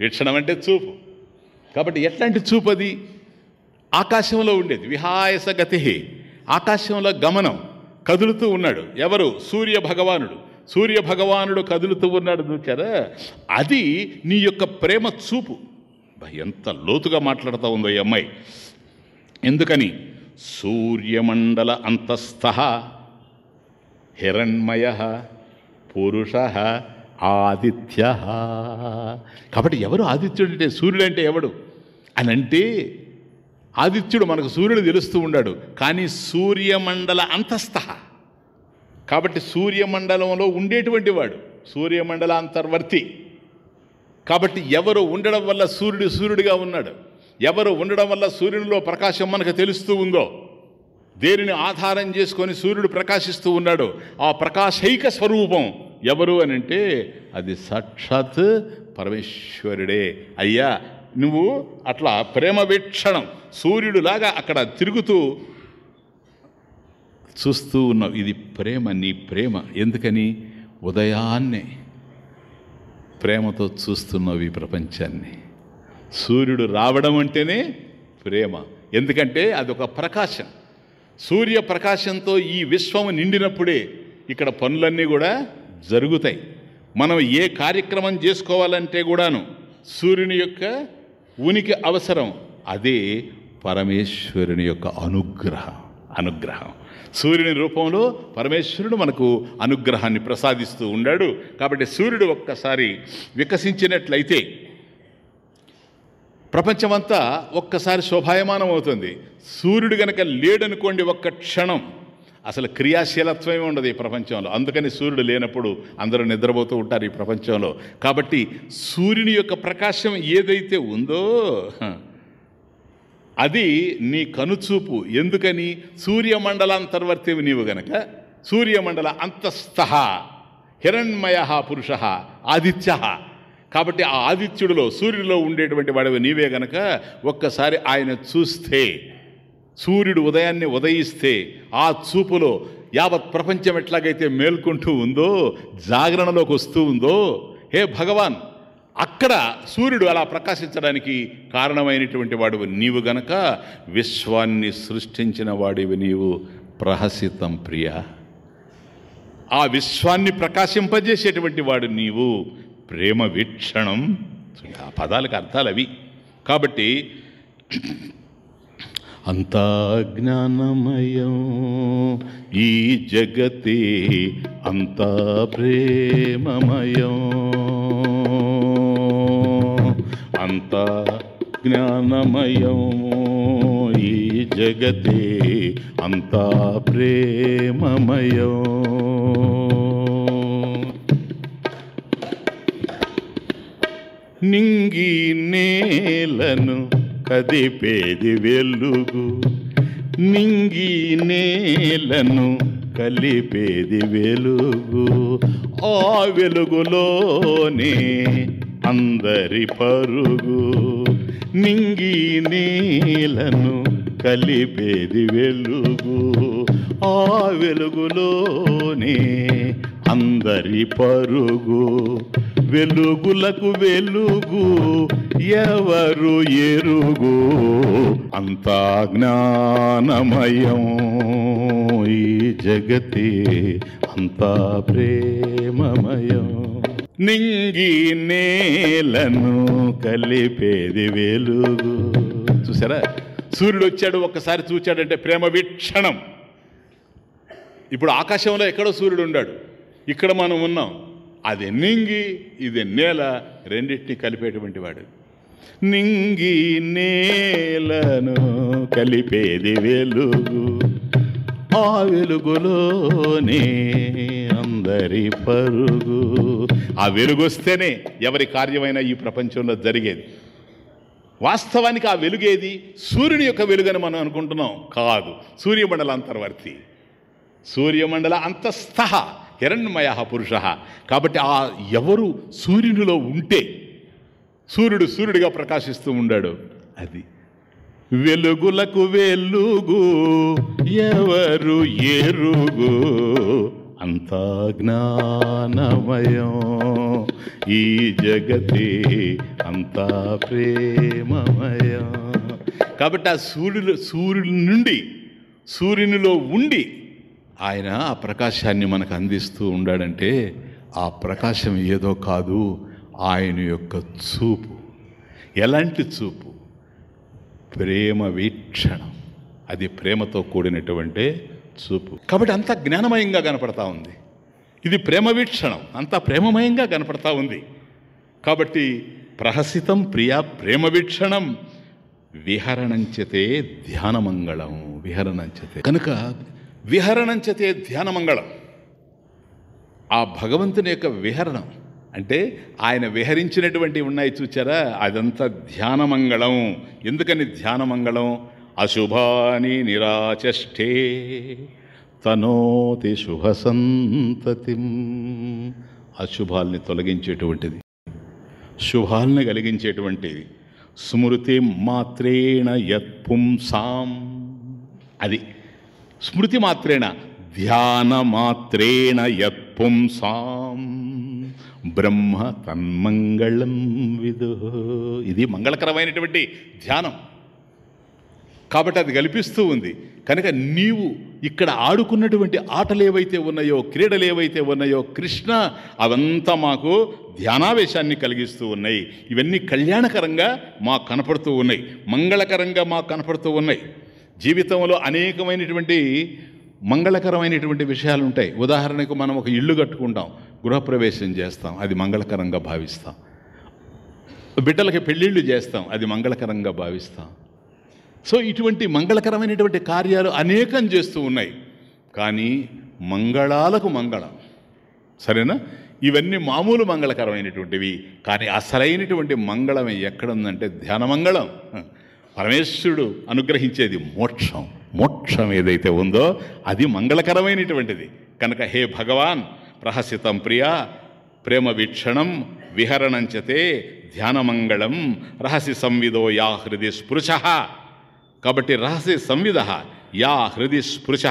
వీక్షణం అంటే చూపు. కాబట్టి ఎట్లాంటి చూపు అది? ఆకాశంలో ఉండేది. విహాయస గతి. ఆకాశంలో గమనం. కదులుతూ ఉన్నాడు. ఎవరు? సూర్య భగవానుడు. సూర్య భగవానుడు కదులుతూ ఉన్నాడు చూచారా అది నీ యొక్క ప్రేమ చూపు. ఎంత లోతుగా మాట్లాడుతూ ఉందో ఈ అమ్మాయి. ఎందుకని? సూర్యమండల అంతస్థ హిరణ్మయ పురుష ఆదిత్య. కాబట్టి ఎవరు ఆదిత్యుడు అంటే సూర్యుడు అంటే ఎవడు? అని అంటే ఆదిత్యుడు మనకు సూర్యుడు తెలుస్తూ ఉన్నాడు. కానీ సూర్యమండల అంతస్థ. కాబట్టి సూర్యమండలంలో ఉండేటువంటి వాడు సూర్యమండల అంతర్వర్తి కాబట్టి ఎవరు ఉండడం వల్ల సూర్యుడు సూర్యుడిగా ఉన్నాడు? ఎవరు ఉండడం వల్ల సూర్యునిలో ప్రకాశం మనకు తెలుస్తూ ఉందో? దేనిని ఆధారం చేసుకొని సూర్యుడు ప్రకాశిస్తూ ఉన్నాడు? ఆ ప్రకాశైక స్వరూపం ఎవరు అని అంటే అది సాక్షాత్ పరమేశ్వరుడే. అయ్యా నువ్వు అట్లా ప్రేమ వీక్షణం సూర్యుడులాగా అక్కడ తిరుగుతూ చూస్తూ ఉన్నావు ఇది ప్రేమ నీ ప్రేమ. ఎందుకని? ఉదయాన్నే ప్రేమతో చూస్తున్నావు ఈ ప్రపంచాన్ని. సూర్యుడు రావడం అంటేనే ప్రేమ. ఎందుకంటే అదొక ప్రకాశం. సూర్య ప్రకాశంతో ఈ విశ్వము నిండినప్పుడే ఇక్కడ పనులన్నీ కూడా జరుగుతాయి. మనం ఏ కార్యక్రమం చేసుకోవాలంటే కూడాను సూర్యుని యొక్క ఉనికి అవసరం. అదే పరమేశ్వరుని యొక్క అనుగ్రహం అనుగ్రహం. సూర్యుని రూపంలో పరమేశ్వరుడు మనకు అనుగ్రహాన్ని ప్రసాదిస్తూ ఉన్నాడు కాబట్టి సూర్యుడు ఒక్కసారి వికసించినట్లయితే ప్రపంచమంతా ఒక్కసారి శోభాయమానం అవుతుంది సూర్యుడు గనక లేడనుకోండి ఒక్క క్షణం అసలు క్రియాశీలత్వమే ఉండదు ఈ ప్రపంచంలో. అందుకని సూర్యుడు లేనప్పుడు అందరూ నిద్రపోతూ ఉంటారు ఈ ప్రపంచంలో. కాబట్టి సూర్యుని యొక్క ప్రకాశం ఏదైతే ఉందో అది నీ కనుచూపు. ఎందుకని? సూర్యమండలాంతర్వర్తివి నీవు గనక సూర్యమండల అంతస్థ హిరణ్మయ పురుష ఆదిత్య. కాబట్టి ఆ ఆదిత్యుడిలో సూర్యుడిలో ఉండేటువంటి వాడివి నీవే గనక ఒక్కసారి ఆయన చూస్తే సూర్యుడు ఉదయాన్నే ఉదయిస్తే ఆ చూపులో యావత్ ప్రపంచం ఎట్లాగైతే మేల్కొంటూ ఉందో జాగరణలోకి వస్తూ ఉందో హే భగవాన్ అక్కడ సూర్యుడు అలా ప్రకాశించడానికి కారణమైనటువంటి వాడివి నీవు గనక విశ్వాన్ని సృష్టించిన వాడివి నీవు ప్రహసితం ప్రియ. ఆ విశ్వాన్ని ప్రకాశింపజేసేటువంటి వాడు నీవు ప్రేమ వీక్షణం. ఆ పదాలకు అర్థాలు అవి. కాబట్టి అంతా జ్ఞానమయం ఈ జగతే అంతా ప్రేమమయం. అంతా జ్ఞానమయం ఈ జగతే అంతా ప్రేమమయం. నింగి నేలను కదిపేది వెలుగు నింగి నేలను కలిపేది వెలుగు. ఆ వెలుగులోనే అందరి పరుగు నింగి నీలను కలిపేది వెలుగు. ఆ వెలుగులోనే అందరి పరుగు వెలుగులకు వెలుగు ఎవరు ఎరుగు? అంతా జ్ఞానమయం ఈ జగతి అంతా ప్రేమమయం. నింగి నేలను కలిపేది వెలుగు. చూసారా? సూర్యుడు వచ్చాడు ఒక్కసారి చూచాడంటే ప్రేమ వీక్షణం. ఇప్పుడు ఆకాశంలో ఎక్కడో సూర్యుడు ఉన్నాడు ఇక్కడ మనం ఉన్నాం. అది నింగి ఇది నేల రెండింటిని కలిపేటువంటి వాడు. నింగి నేలను కలిపేది వెలుగు. ఆ వెలుగులోనే అందరి పరుగు. ఆ వెలుగొస్తేనే ఎవరి కార్యమైనా ఈ ప్రపంచంలో జరిగేది. వాస్తవానికి ఆ వెలుగేది సూర్యుని యొక్క వెలుగని మనం అనుకుంటున్నాం. కాదు సూర్యమండల అంతర్వర్తి సూర్యమండల అంతస్థ హిరణ్మయ పురుష. కాబట్టి ఆ ఎవరు సూర్యునిలో ఉంటే సూర్యుడు సూర్యుడిగా ప్రకాశిస్తూ ఉండాడు. అది వెలుగులకు వెలుగు ఎవరు ఎరుగు అంతా జ్ఞానమయం. ఈ జగతే అంతా ప్రేమమయం. కాబట్టి ఆ సూర్యుడు సూర్యుడి నుండి సూర్యునిలో ఉండి ఆయన ఆ ప్రకాశాన్ని మనకు అందిస్తూ ఉండాడంటే ఆ ప్రకాశం ఏదో కాదు ఆయన యొక్క చూపు. ఎలాంటి చూపు? ప్రేమ వీక్షణం. అది ప్రేమతో కూడినటువంటి చూపు. కాబట్టి అంత జ్ఞానమయంగా కనపడతా ఉంది. ఇది ప్రేమ వీక్షణం. అంతా ప్రేమమయంగా కనపడతా ఉంది. కాబట్టి ప్రహసితం ప్రియా ప్రేమ వీక్షణం. విహరణంచతే ధ్యానమంగళం. విహరణంచతే. కనుక విహరణంచతే ధ్యానమంగళం. ఆ భగవంతుని యొక్క విహరణం. అంటే ఆయన విహరించినటువంటి ఉన్నాయి చూచారా? అదంతా ధ్యానమంగళం. ఎందుకని ధ్యానమంగళం? అశుభాని నిరాచష్టే తనోతి శుభ సంతతి అశుభాల్ని తొలగించేటువంటిది శుభాల్ని కలిగించేటువంటిది. స్మృతి మాత్రేణ యత్పుంసాం. అది స్మృతి మాత్రేణ ధ్యాన మాత్రేణ యత్పుంసాం. బ్రహ్మ తన్మంగళం విదు. ఇది మంగళకరమైనటువంటి ధ్యానం. కాబట్టి అది కల్పిస్తూ ఉంది. కనుక నీవు ఇక్కడ ఆడుకున్నటువంటి ఆటలు ఏవైతే ఉన్నాయో క్రీడలు ఏవైతే ఉన్నాయో కృష్ణ అవంతా మాకు ధ్యానావేశాన్ని కలిగిస్తూ ఉన్నాయి. ఇవన్నీ కళ్యాణకరంగా మాకు కనపడుతూ ఉన్నాయి. మంగళకరంగా మాకు కనపడుతూ ఉన్నాయి. జీవితంలో అనేకమైనటువంటి మంగళకరమైనటువంటి విషయాలు ఉంటాయి ఉదాహరణకు మనం ఒక ఇల్లు కట్టుకుంటాం గృహప్రవేశం చేస్తాం అది మంగళకరంగా భావిస్తాం. బిడ్డలకి పెళ్ళిళ్ళు చేస్తాం అది మంగళకరంగా భావిస్తాం. సో ఇటువంటి మంగళకరమైనటువంటి కార్యాలు అనేకం చేస్తూ ఉన్నాయి. కానీ మంగళాలకు మంగళం. సరేనా? ఇవన్నీ మామూలు మంగళకరమైనటువంటివి. కానీ అసలైనటువంటి మంగళం ఎక్కడుందంటే ధ్యానమంగళం. పరమేశ్వరుడు అనుగ్రహించేది మోక్షం. మోక్షం ఏదైతే ఉందో అది మంగళకరమైనటువంటిది. కనుక హే భగవాన్ ప్రహసితం ప్రియా ప్రేమ వీక్షణం విహరణంచతే ధ్యానమంగళం రహసి సంవిదో యా హృది స్పృశ. కాబట్టి రహస్య సంవిధ యా హృది స్పృశ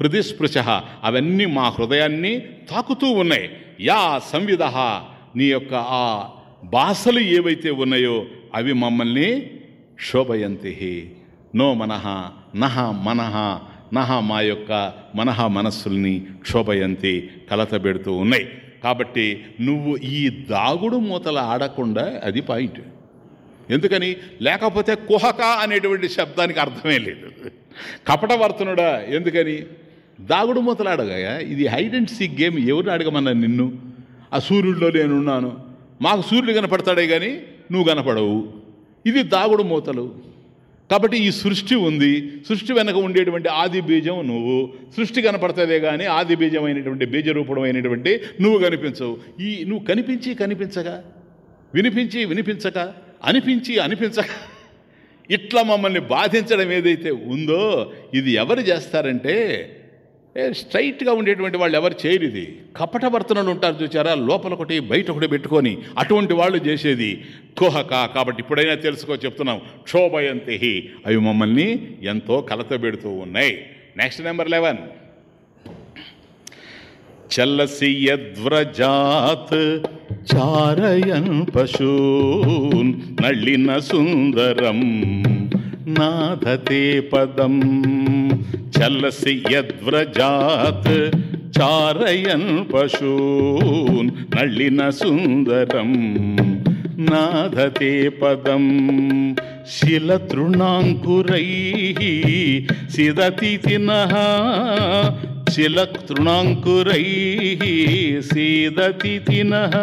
హృది స్పృశ అవన్నీ మా హృదయాన్ని తాకుతూ ఉన్నాయి. యా సంవిధ నీ యొక్క ఆ బాసలు ఏవైతే ఉన్నాయో అవి మమ్మల్ని శోభయంతి నో మనహ నహ మనహ నహ మా యొక్క మనహ మనస్సుల్ని క్షోభయంతి కలతబెడుతూ ఉన్నాయి. కాబట్టి నువ్వు ఈ దాగుడు మూతలు ఆడకుండా అది పాయింట్. ఎందుకని? లేకపోతే కుహక అనేటువంటి శబ్దానికి అర్థమే లేదు. కపటవర్తనుడా ఎందుకని? దాగుడు మొదలాడగా అడగా ఇది హైడ్ అండ్ సీక్ గేమ్ ఎవరిని అడగమన్నా నిన్ను? ఆ సూర్యుడిలో నేనున్నాను. మాకు సూర్యుడు కనపడతాడే కానీ నువ్వు కనపడవు. ఇది దాగుడు మూతలు. కాబట్టి ఈ సృష్టి ఉంది. సృష్టి వెనక ఉండేటువంటి ఆది బీజం నువ్వు. సృష్టి కనపడుతుందే కానీ ఆది బీజమైనటువంటి బీజరూపడమైనటువంటి నువ్వు కనిపించవు. ఈ నువ్వు కనిపించి కనిపించగా. వినిపించి వినిపించక. అనిపించి అనిపించక ఇట్లా మమ్మల్ని బాధించడం ఏదైతే ఉందో ఇది ఎవరు చేస్తారంటే ఏ స్ట్రైట్గా ఉండేటువంటి వాళ్ళు ఎవరు చేయరు ఇది. కపట వర్తనలు ఉంటారు చూచారా లోపల ఒకటి బయట ఒకటి పెట్టుకొని అటువంటి వాళ్ళు చేసేది కుహక. కాబట్టి ఇప్పుడైనా తెలుసుకో చెప్తున్నాం క్షోభయంతిహి. అవి మమ్మల్ని ఎంతో కలతబెడుతూ ఉన్నాయి. నెక్స్ట్ నెంబర్ లెవెన్ చల్లసి యద్వ్రజాత్ చారయన్ పశూన్ నళిన సుందరం నాథతే పదం చల్లసి యద్వ్రజాత్ చారయన్ పశూన్ నళిన సుందరం నాదతే పదం శిలతృణాంకురై సిదతి తినః శిలతృణాంకురై సీదతి తినః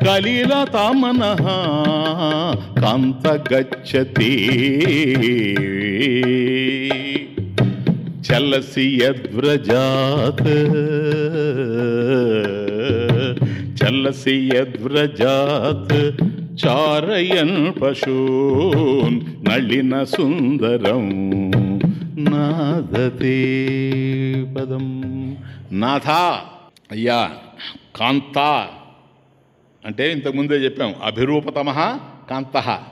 కలిలతామనః కాంత గచ్చతి చల్లసి యద్వ్రజాత్ చల్లసి యద్వ్రజాత్ చారయన్ పశూన్ నళిన సుందరం. నాదతే పదం. నాథ! అయ్యా! కాంత! అంటే ఇంతకుముందే చెప్పాం అభిరూపతమ కాంత.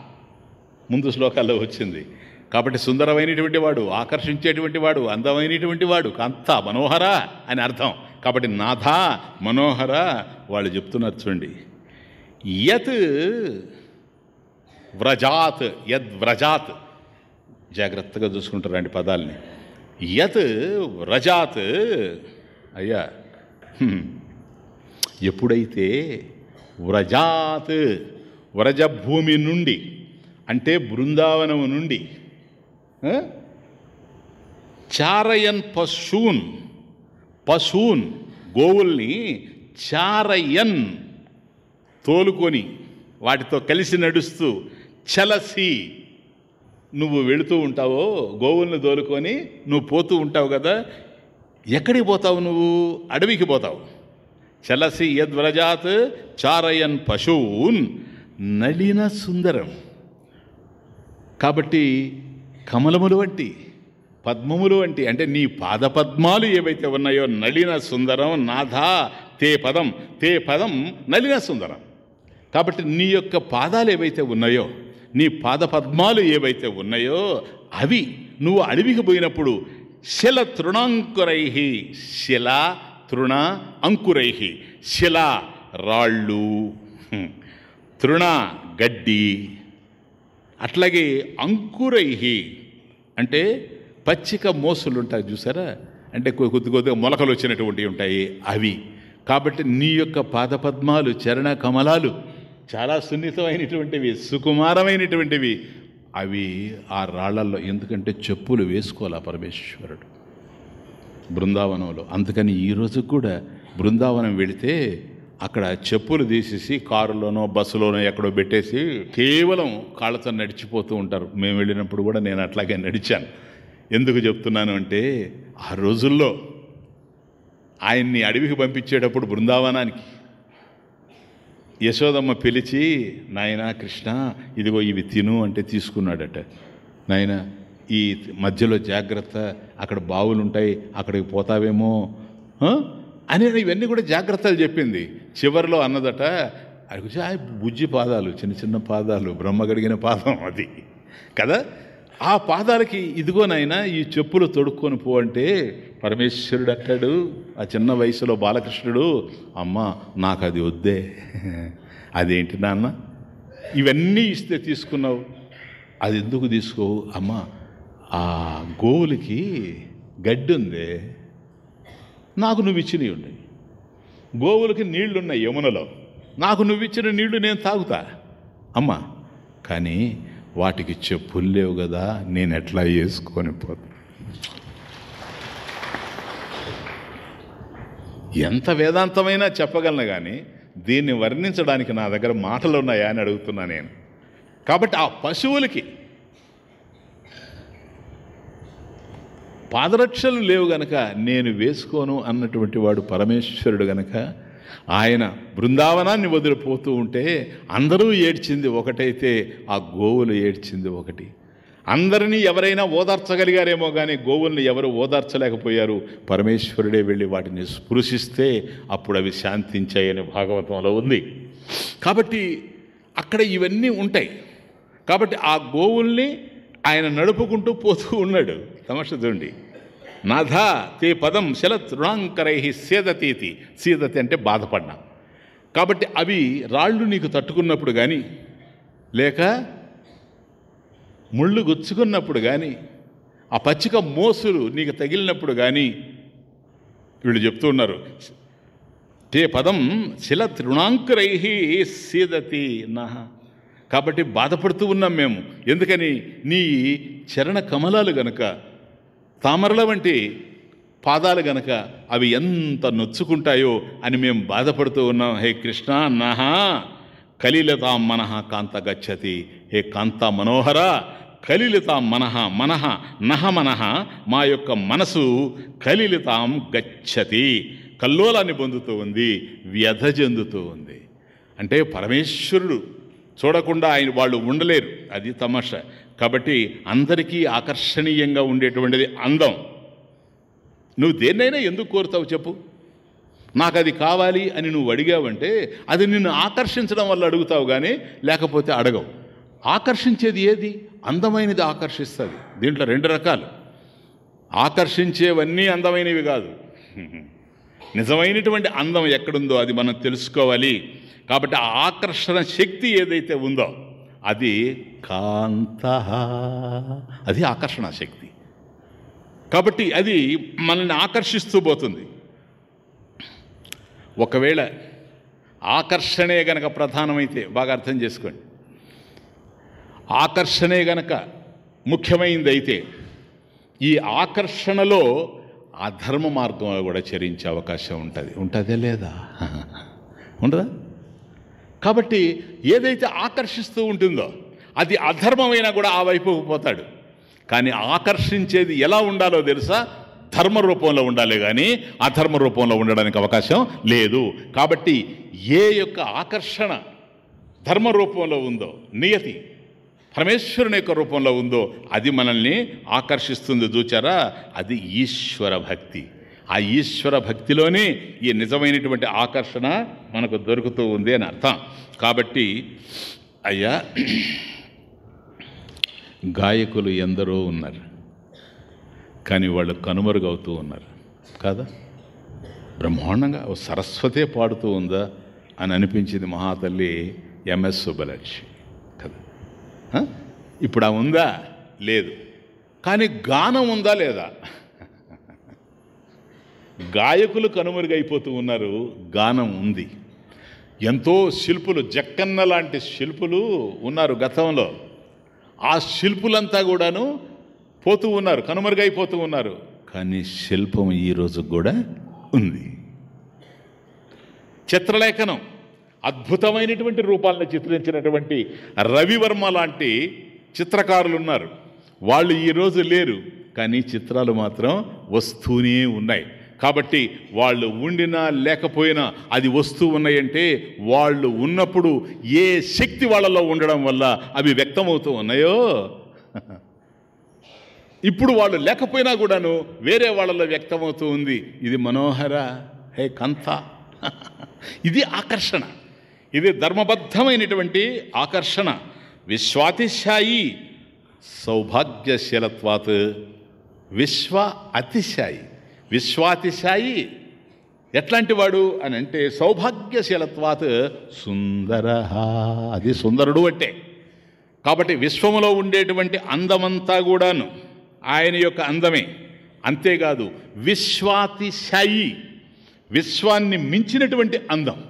ముందు శ్లోకాల్లో వచ్చింది. కాబట్టి సుందరమైనటువంటి వాడు ఆకర్షించేటువంటి వాడు అందమైనటువంటి వాడు కాంత మనోహర అని అర్థం. కాబట్టి నాథ మనోహర వాళ్ళు చెప్తున్నారు చూడండి. యత్ వ్రజాత్ యద్ వ్రజాత్. జాగ్రత్తగా చూసుకుంటారండి పదాల్ని. యత్ వ్రజాత్. అయ్యా ఎప్పుడైతే వ్రజాత్ వ్రజభూమి నుండి అంటే బృందావనం నుండి చారయన్ పశూన్ పశూన్ గోవుల్ని చారయన్ తోలుకొని వాటితో కలిసి నడుస్తూ చలసి నువ్వు వెళుతూ ఉంటావో గోవుల్ని తోలుకొని నువ్వు పోతూ ఉంటావు కదా ఎక్కడికి పోతావు నువ్వు? అడవికి పోతావు. చలసి యద్వ్రజాత్ చారయన్ పశూన్ నళిన సుందరం. కాబట్టి కమలములు వంటి పద్మములు వంటి అంటే నీ పాదపద్మాలు ఏవైతే ఉన్నాయో నళిన సుందరం నాథ తే పదం తే పదం నళిన సుందరం. కాబట్టి నీ యొక్క పాదాలు ఏవైతే ఉన్నాయో నీ పాదపద్మాలు ఏవైతే ఉన్నాయో అవి నువ్వు అడవికి పోయినప్పుడు శిల తృణాంకురై శిల తృణ అంకురై శిల రాళ్ళు తృణ గడ్డి అట్లాగే అంకురై అంటే పచ్చిక మోసలు ఉంటాయి చూసారా? అంటే కొద్ది కొద్దిగా మొలకలు వచ్చినటువంటివి ఉంటాయి అవి. కాబట్టి నీ యొక్క పాదపద్మాలు చరణ కమలాలు చాలా సున్నితమైనటువంటివి సుకుమారమైనటువంటివి. అవి ఆ రాళ్ళల్లో ఎందుకంటే చెప్పులు వేసుకోవాలి పరమేశ్వరుడు. బృందావనంలో. అందుకని ఈరోజు కూడా బృందావనం వెళితే అక్కడ చెప్పులు తీసేసి కారులోనో బస్సులోనో ఎక్కడో పెట్టేసి కేవలం కాళ్ళతో నడిచిపోతూ ఉంటారు. మేము వెళ్ళినప్పుడు కూడా నేను అట్లాగే నడిచాను. ఎందుకు చెప్తున్నాను అంటే ఆ రోజుల్లో ఆయన్ని అడవికి పంపించేటప్పుడు బృందావనానికి యశోదమ్మ పిలిచి నాయన కృష్ణ ఇదిగో ఇవి తిను అంటే తీసుకున్నాడట. నాయన ఈ మధ్యలో జాగ్రత్త అక్కడ బావులు ఉంటాయి అక్కడికి పోతావేమో అని ఇవన్నీ కూడా జాగ్రత్తలు చెప్పింది. చివరిలో అన్నదట అది బుజ్జి పాదాలు చిన్న చిన్న పాదాలు బ్రహ్మ గడిగిన పాదం అది కదా? ఆ పాదాలకి ఇదిగోనైనా ఈ చెప్పులు తొడుక్కొని పో అంటే పరమేశ్వరుడు అంటాడు. ఆ చిన్న వయసులో బాలకృష్ణుడు అమ్మ నాకు అది వద్దే. అదేంటి నాన్న? ఇవన్నీ ఇస్తే తీసుకున్నావు. అది ఎందుకు తీసుకోవు? అమ్మ ఆ గోవులకి గడ్డి ఉంది. నాకు నువ్వు ఇచ్చినవి ఉన్నాయి గోవులకి నీళ్ళున్నాయి యమునలో. నాకు నువ్వు ఇచ్చిన నీళ్ళు నేను తాగుతా. అమ్మా కానీ వాటికి చెప్పులు లేవు కదా నేను ఎట్లా వేసుకొని పోతా? ఎంత వేదాంతమైనా చెప్పగలను కానీ దీన్ని వర్ణించడానికి నా దగ్గర మాటలు ఉన్నాయా అని అడుగుతున్నా నేను. కాబట్టి ఆ పశువులకి పాదరక్షలు లేవు గనక నేను వేసుకోను అన్నటువంటి వాడు పరమేశ్వరుడు గనక ఆయన బృందావనాన్ని వదిలిపోతూ ఉంటే అందరూ ఏడ్చింది ఒకటైతే ఆ గోవులు ఏడ్చింది ఒకటి. అందరినీ ఎవరైనా ఓదార్చగలిగారేమో కానీ గోవుల్ని ఎవరు ఓదార్చలేకపోయారు. పరమేశ్వరుడే వెళ్ళి వాటిని స్పృశిస్తే అప్పుడు అవి శాంతించాయని భాగవతంలో ఉంది. కాబట్టి అక్కడ ఇవన్నీ ఉంటాయి. కాబట్టి ఆ గోవుల్ని ఆయన నడుపుకుంటూ పోతూ ఉన్నాడు. తమాష చూడండి. నాథ తే పదం శిల తృణాంకరై సీదతీతి. సీదతి అంటే బాధపడ్డా కాబట్టి అవి రాళ్ళు నీకు తట్టుకున్నప్పుడు కానీ లేక ముళ్ళు గుచ్చుకున్నప్పుడు కానీ ఆ పచ్చిక మోసులు నీకు తగిలినప్పుడు కానీ వీళ్ళు చెప్తూ ఉన్నారు. తే పదం శిల తృణాంకురై సీదతి నహ కాబట్టి బాధపడుతూ ఉన్నాం మేము. ఎందుకని? నీ చరణ కమలాలు గనక తామరల వంటి పాదాలు గనక అవి ఎంత నొచ్చుకుంటాయో అని మేము బాధపడుతూ ఉన్నాం. హే కృష్ణ నహా కలిలతా మనః కాంత గచ్చతి. హే కాంత మనోహర కలిలితాం మనహ మనహ నహ మనః మా యొక్క మనసు కలిలితాం గచ్చతి. కల్లోలాన్ని పొందుతూ ఉంది వ్యధ చెందుతూ ఉంది. అంటే పరమేశ్వరుడు చూడకుండా ఆయన వాళ్ళు ఉండలేరు. అది తమాష. కాబట్టి అందరికీ ఆకర్షణీయంగా ఉండేటువంటిది అందం. నువ్వు దేన్నైనా ఎందుకు కోరుతావు చెప్పు? నాకు అది కావాలి అని నువ్వు అడిగావంటే అది నిన్ను ఆకర్షించడం వల్ల అడుగుతావు కానీ లేకపోతే అడగవు. ఆకర్షించేది ఏది? అందమైనది ఆకర్షిస్తుంది. దీంట్లో రెండు రకాలు. ఆకర్షించేవన్నీ అందమైనవి కాదు. నిజమైనటువంటి అందం ఎక్కడుందో అది మనం తెలుసుకోవాలి. కాబట్టి ఆ ఆకర్షణ శక్తి ఏదైతే ఉందో అది కాంత. అది ఆకర్షణ శక్తి. కాబట్టి అది మనల్ని ఆకర్షిస్తూ పోతుంది. ఒకవేళ ఆకర్షణే గనక ప్రధానమైతే బాగా అర్థం చేసుకోండి. ఆకర్షణే గనక ముఖ్యమైనది అయితే ఈ ఆకర్షణలో అధర్మ మార్గంలో కూడా చరించే అవకాశం ఉంటుంది. ఉంటుందే లేదా? ఉండదా కాబట్టి ఏదైతే ఆకర్షిస్తూ ఉంటుందో అది అధర్మమైనా కూడా ఆ వైపు పోతాడు. కానీ ఆకర్షించేది ఎలా ఉండాలో తెలుసా? ధర్మ రూపంలో ఉండాలి కానీ అధర్మ రూపంలో ఉండడానికి అవకాశం లేదు. కాబట్టి ఏ యొక్క ఆకర్షణ ధర్మ రూపంలో ఉందో నియతి పరమేశ్వరుని యొక్క రూపంలో ఉందో అది మనల్ని ఆకర్షిస్తుంది. చూచారా? అది ఈశ్వర భక్తి. ఆ ఈశ్వర భక్తిలోనే ఈ నిజమైనటువంటి ఆకర్షణ మనకు దొరుకుతూ ఉంది అని అర్థం. కాబట్టి అయ్యా గాయకులు ఎందరో ఉన్నారు. కానీ వాళ్ళు కనుమరుగవుతూ ఉన్నారు. కాదా? బ్రహ్మాండంగా ఓ సరస్వతే పాడుతూ ఉందా అని అనిపించింది మహాతల్లి ఎంఎస్ సుబ్బలక్ష్మి. కదా? ఇప్పుడు ఆ ఉందా? లేదు. కానీ గానం ఉందా లేదా? గాయకులు కనుమరుగైపోతూ ఉన్నారు గానం ఉంది. ఎంతో శిల్పులు జక్కన్న లాంటి శిల్పులు ఉన్నారు గతంలో. ఆ శిల్పులంతా కూడాను పోతూ ఉన్నారు కనుమరుగైపోతూ ఉన్నారు. కానీ శిల్పం ఈ కూడా ఉంది. చిత్రలేఖనం అద్భుతమైనటువంటి రూపాలను చిత్రించినటువంటి రవివర్మ లాంటి చిత్రకారులు ఉన్నారు వాళ్ళు ఈరోజు లేరు కానీ చిత్రాలు మాత్రం వస్తూనే ఉన్నాయి. కాబట్టి వాళ్ళు ఉండినా లేకపోయినా అది వస్తూ ఉన్నాయంటే వాళ్ళు ఉన్నప్పుడు ఏ శక్తి వాళ్ళలో ఉండడం వల్ల అవి వ్యక్తమవుతూ ఉన్నాయో? ఇప్పుడు వాళ్ళు లేకపోయినా కూడాను వేరే వాళ్ళలో వ్యక్తమవుతూ ఉంది. ఇది మనోహర హే కంత ఇది ఆకర్షణ. ఇది ధర్మబద్ధమైనటువంటి ఆకర్షణ. విశ్వాతిశాయి సౌభాగ్యశీలత్వాత్. విశ్వ అతిశాయి విశ్వాతిశాయి. ఎట్లాంటి వాడు అని అంటే సౌభాగ్యశీలత్వాత్ సుందర అది సుందరుడు అంటే. కాబట్టి విశ్వములో ఉండేటువంటి అందమంతా కూడాను ఆయన యొక్క అందమే. అంతేకాదు విశ్వాతిశాయి. విశ్వాన్ని మించినటువంటి అందం.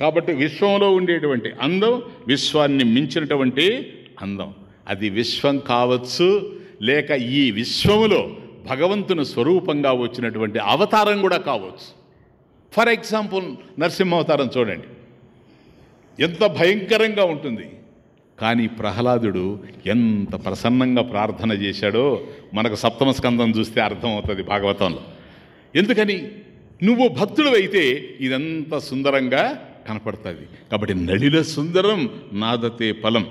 కాబట్టి విశ్వంలో ఉండేటువంటి అందం విశ్వాన్ని మించినటువంటి అందం. అది విశ్వం కావచ్చు లేక ఈ విశ్వములో భగవంతుని స్వరూపంగా వచ్చినటువంటి అవతారం కూడా కావచ్చు. ఫర్ ఎగ్జాంపుల్ నరసింహావతారం చూడండి. ఎంత భయంకరంగా ఉంటుంది. కానీ ప్రహ్లాదుడు ఎంత ప్రసన్నంగా ప్రార్థన చేశాడో మనకు సప్తమ స్కందం చూస్తే అర్థమవుతుంది భాగవతంలో. ఎందుకని? నువ్వు భక్తుడు అయితే ఇదంతా సుందరంగా కనపడుతుంది. కాబట్టి నడిల సుందరం నాదతే ఫలం.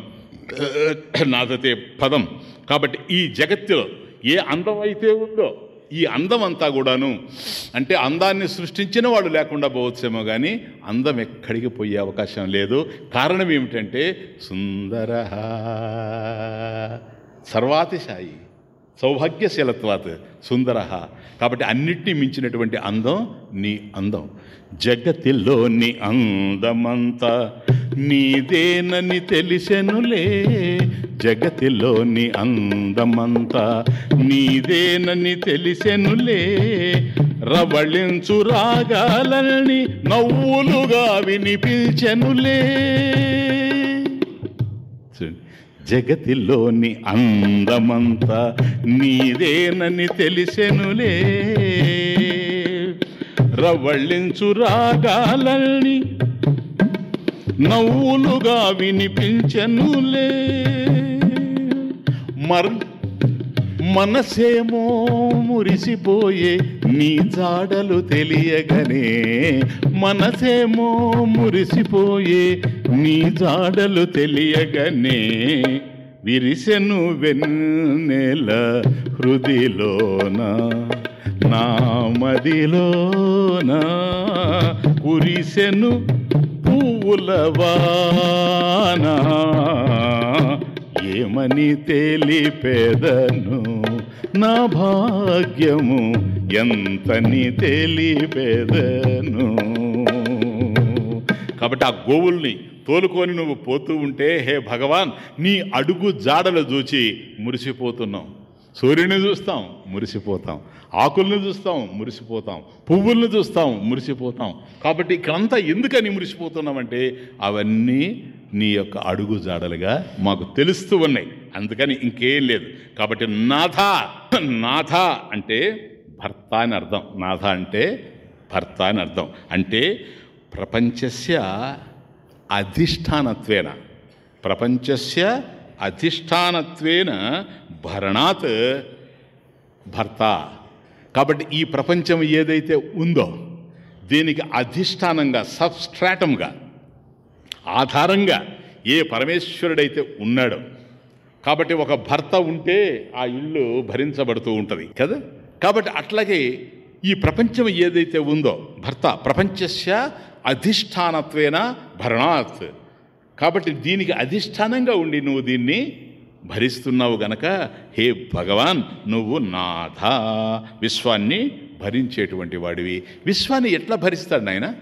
నాదతే పదం. కాబట్టి ఈ జగత్తులో ఏ అందం అయితే ఉందో ఈ అందం అంతా కూడాను అంటే అందాన్ని సృష్టించిన వాడు లేకుండా పోవచ్చేమో కానీ అందం ఎక్కడికి పోయే అవకాశం లేదు. కారణం ఏమిటంటే సుందర సర్వాతిశాయి. సౌభాగ్యశీలత్వాత్ సుందర. కాబట్టి అన్నిటినీ మించినటువంటి అందం నీ అందం. జగతిలోని అందమంతా నీదేనని తెలిసెనులే. జగతిలోని అందమంతా నీదేనని తెలిసెనులే. రవళించు రాగాలని నవ్వులుగా వినిపించెనులే. జగతిలోని అందమంతా నీదేనని తెలిసెనులే. రవళ్ళించు రాగాలని నవ్వులుగా వినిపించనులే. మర్ మనసేమో మురిసిపోయే నీ జాడలు తెలియగనే. మనసేమో మురిసిపోయే నీ జాడలు తెలియగనే. విరిసెను వెన్నెల హృదిలోన నా మదిలోన కురిసెను పువ్వులవానా ఏమని తెలిపేదను? నా భాగ్యము ఎంతని తెలిపేదను? కాబట్టి ఆ గోవుల్ని తోలుకొని నువ్వు పోతూ ఉంటే హే భగవాన్ నీ అడుగు జాడలు చూచి మురిసిపోతున్నావు సూర్యుని చూస్తాం మురిసిపోతాం. ఆకుల్ని చూస్తాం మురిసిపోతాం. పువ్వుల్ని చూస్తాం మురిసిపోతాం. కాబట్టి ఇక్కడంతా ఎందుకని మురిసిపోతున్నామంటే అవన్నీ నీ యొక్క అడుగు జాడలుగా మాకు తెలుస్తూ ఉన్నాయి. అందుకని ఇంకేం లేదు. కాబట్టి నాథ నాథ అంటే భర్త అని అర్థం. నాథ అంటే భర్త అని అర్థం. అంటే ప్రపంచస్య అధిష్టానత్వేన. ప్రపంచస్య అధిష్టానత్వేన భరణాత్ భర్త. కాబట్టి ఈ ప్రపంచం ఏదైతే ఉందో దీనికి అధిష్టానంగా సబ్స్ట్రాటంగా ఆధారంగా ఏ పరమేశ్వరుడైతే ఉన్నాడో. కాబట్టి ఒక భర్త ఉంటే ఆ ఇల్లు భరించబడుతూ ఉంటుంది కదా. కాబట్టి అట్లాగే ఈ ప్రపంచం ఏదైతే ఉందో భర్త ప్రపంచస్య అధిష్టానత్వేన భరణాత్. కాబట్టి దీనికి అధిష్టానంగా ఉండి నువ్వు దీన్ని భరిస్తున్నావు గనక హే భగవాన్ నువ్వు నాథ. విశ్వాన్ని భరించేటువంటి వాడివి. విశ్వాన్ని ఎట్లా భరిస్తాడు నాయనా?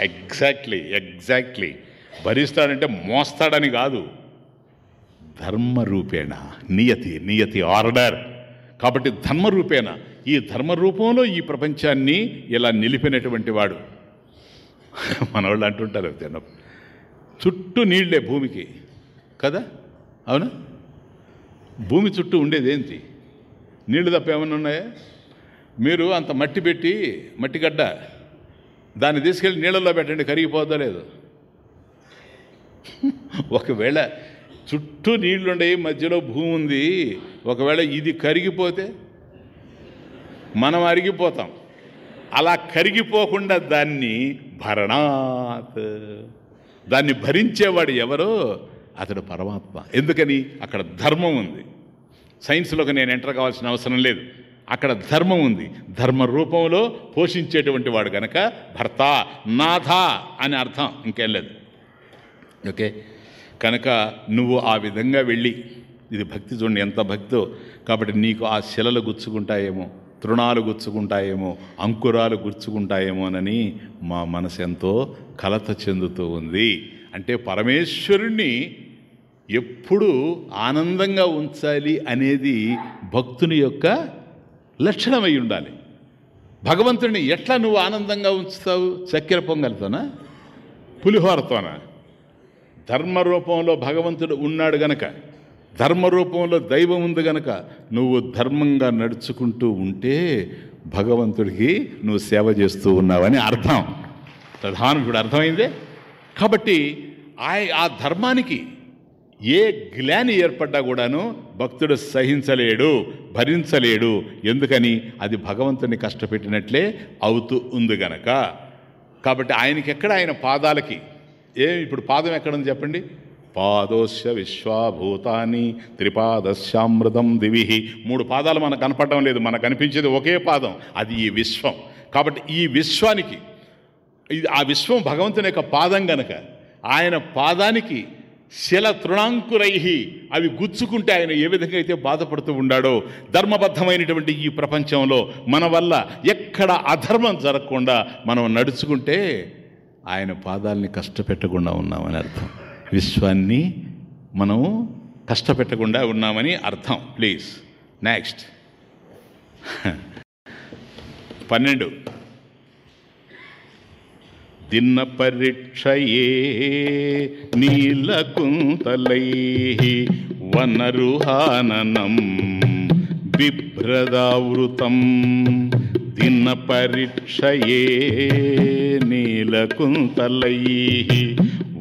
Exactly exactly. భరిస్తాడంటే మోస్తాడని కాదు. ధర్మరూపేణ నియతి నియతి ఆర్డర్. కాబట్టి ధర్మరూపేణ ఈ ధర్మరూపంలో ఈ ప్రపంచాన్ని ఇలా నిలిపినటువంటి వాడు. మనవాళ్ళు అంటుంటారు తిన్న చుట్టూ నీళ్ళే భూమికి. కదా? అవునా? భూమి చుట్టూ ఉండేది ఏంటి? నీళ్ళు తప్ప ఏమైనా ఉన్నాయా? మీరు అంత మట్టి పెట్టి మట్టిగడ్డ దాన్ని తీసుకెళ్ళి నీళ్ళల్లో పెట్టండి కరిగిపోద్దా లేదు? ఒకవేళ చుట్టూ నీళ్ళుండే మధ్యలో భూమి ఉంది ఒకవేళ ఇది కరిగిపోతే మనం అరిగిపోతాం. అలా కరిగిపోకుండా దాన్ని భరణాత్ దాన్ని భరించేవాడు ఎవరో అతడు పరమాత్మ. ఎందుకని? అక్కడ ధర్మం ఉంది. సైన్స్లోకి నేను ఎంటర్ కావాల్సిన అవసరం లేదు. అక్కడ ధర్మం ఉంది. ధర్మ రూపంలో పోషించేటువంటి వాడు గనక భర్త నాథ అని అర్థం ఇంకేం లేదు. ఓకే? కనుక నువ్వు ఆ విధంగా వెళ్ళి ఇది భక్తి చూడండి ఎంత భక్తో కాబట్టి నీకు ఆ శిలలు గుచ్చుకుంటాయేమో తృణాలు గుచ్చుకుంటాయేమో అంకురాలు గుచ్చుకుంటాయేమోనని మా మనసు ఎంతో కలత చెందుతూ ఉంది. అంటే పరమేశ్వరుణ్ణి ఎప్పుడు ఆనందంగా ఉంచాలి అనేది భక్తుని యొక్క లక్షణమై ఉండాలి. భగవంతుడిని ఎట్లా నువ్వు ఆనందంగా ఉంచుతావు? చక్కెర పొంగల్తోనా? పులిహోరతోనా? ధర్మ రూపంలో భగవంతుడు ఉన్నాడు గనక ధర్మ రూపంలో దైవం ఉంది గనక నువ్వు ధర్మంగా నడుచుకుంటూ ఉంటే భగవంతుడికి నువ్వు సేవ చేస్తూ ఉన్నావని అర్థం. ప్రధానం ఇప్పుడు అర్థమైందే? కాబట్టి ఆ ఆ ధర్మానికి ఏ గ్లాని ఏర్పడ్డా కూడాను భక్తుడు సహించలేడు భరించలేడు. ఎందుకని? అది భగవంతుని కష్టపెట్టినట్లే అవుతూ ఉంది గనక. కాబట్టి ఆయనకి ఎక్కడ ఆయన పాదాలకి. ఏ ఇప్పుడు పాదం ఎక్కడుంది చెప్పండి? పాదోశ విశ్వాభూతాన్ని త్రిపాదశ్యామృతం దివి మూడు పాదాలు మనకు కనపడడం లేదు. మనకు కనిపించేది ఒకే పాదం. అది ఈ విశ్వం. కాబట్టి ఈ విశ్వానికి ఇది ఆ విశ్వం భగవంతుని యొక్క పాదం గనక. ఆయన పాదానికి శిల తృణాంకురై అవి గుచ్చుకుంటే ఆయన ఏ విధంగా అయితే బాధపడుతూ ఉండాడో ధర్మబద్ధమైనటువంటి ఈ ప్రపంచంలో మన వల్ల ఎక్కడ అధర్మం జరగకుండా మనం నడుచుకుంటే ఆయన పాదాలని కష్టపెట్టకుండా ఉన్నామని అర్థం. విశ్వాన్ని మనము కష్టపెట్టకుండా ఉన్నామని అర్థం. ప్లీజ్. నెక్స్ట్. పన్నెండు. దిన్న పరీక్షయే నీలకుంతలై వనరుహాననం బిభ్రదావృతం. దిన్న పరీక్షయే నీలకుంతలై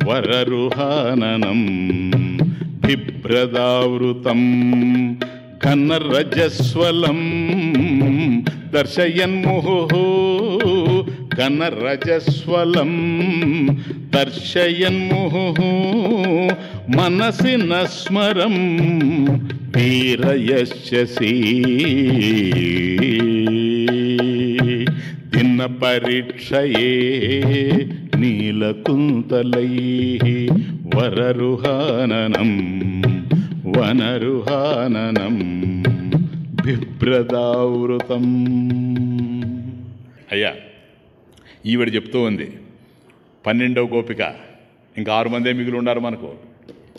వరరుహాననం బిభ్రదావృతం. ఘనరజస్వలం దర్శయన్ముహు ఘనరజస్వలం దర్శయన్ముహు మనసి నస్మరం వీరయశసి దిన్న పరీక్షయే నీలకుంతలై వరరుహాననం వనరుహాననం బిభ్రదావృతం అయ్యా ఈవిడ చెప్తూ ఉంది. పన్నెండవ గోపిక. ఇంకా ఆరు మందే మిగిలి ఉన్నారు మనకు.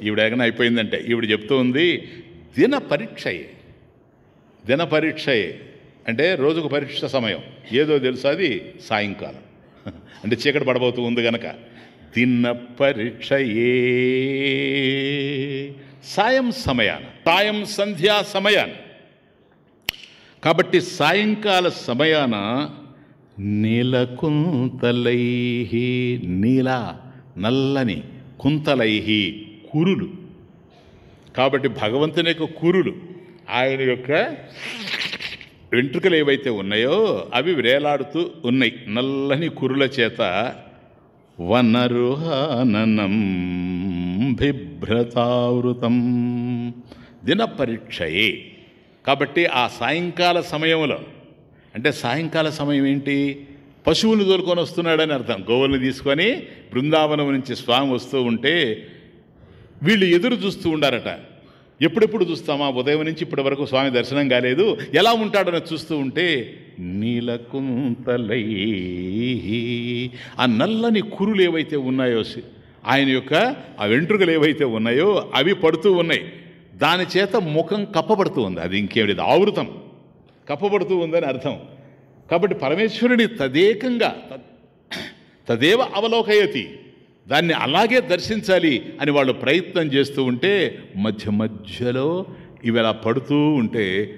ఈవిడ ఏమైనా అయిపోయిందంటే ఈవిడ చెప్తూ ఉంది దిన పరీక్షయే. దిన పరీక్షయే. అంటే రోజుకు పరీక్ష సమయం. ఏదో తెలుసా అది? సాయంకాలం. అంటే చీకటి పడబోతూ ఉంది గనక. దిన పరీక్షయే. సాయం సమయాన. సాయం సంధ్యా సమయాన. కాబట్టి సాయంకాల సమయాన నీలకుంతలై నీల నల్లని కుంతలై కురులు. కాబట్టి భగవంతుని యొక్క కురులు ఆయన యొక్క వెంట్రుకలు ఏవైతే ఉన్నాయో అవి వేలాడుతూ ఉన్నాయి. నల్లని కురుల చేత వనరుహాననం బిభ్రతావృతం దినపరీక్షయే. కాబట్టి ఆ సాయంకాల సమయంలో అంటే సాయంకాల సమయం ఏంటి? పశువులు తోలుకొని వస్తున్నాడని అర్థం. గోవుల్ని తీసుకొని బృందావనం నుంచి స్వామి వస్తూ ఉంటే వీళ్ళు ఎదురు చూస్తూ ఉండారట. ఎప్పుడెప్పుడు చూస్తామా? ఉదయం నుంచి ఇప్పటి వరకు స్వామి దర్శనం కాలేదు. ఎలా ఉంటాడని చూస్తూ ఉంటే నీలకుంతలై ఆ నల్లని కురులు ఏవైతే ఉన్నాయో ఆయన యొక్క ఆ వెంట్రుకలు ఏవైతే ఉన్నాయో అవి పడుతూ ఉన్నాయి. దాని చేత ముఖం కప్పబడుతూ ఉంది. అది ఇంకేం లేదు. ఆవృతం. కప్పబడుతూ ఉందని అర్థం. కాబట్టి పరమేశ్వరుని తదేకంగా తదేవ అవలోకయతి దాన్ని అలాగే దర్శించాలి అని వాళ్ళు ప్రయత్నం చేస్తూ ఉంటే మధ్య మధ్యలో ఇవి అలా పడుతూ ఉంటే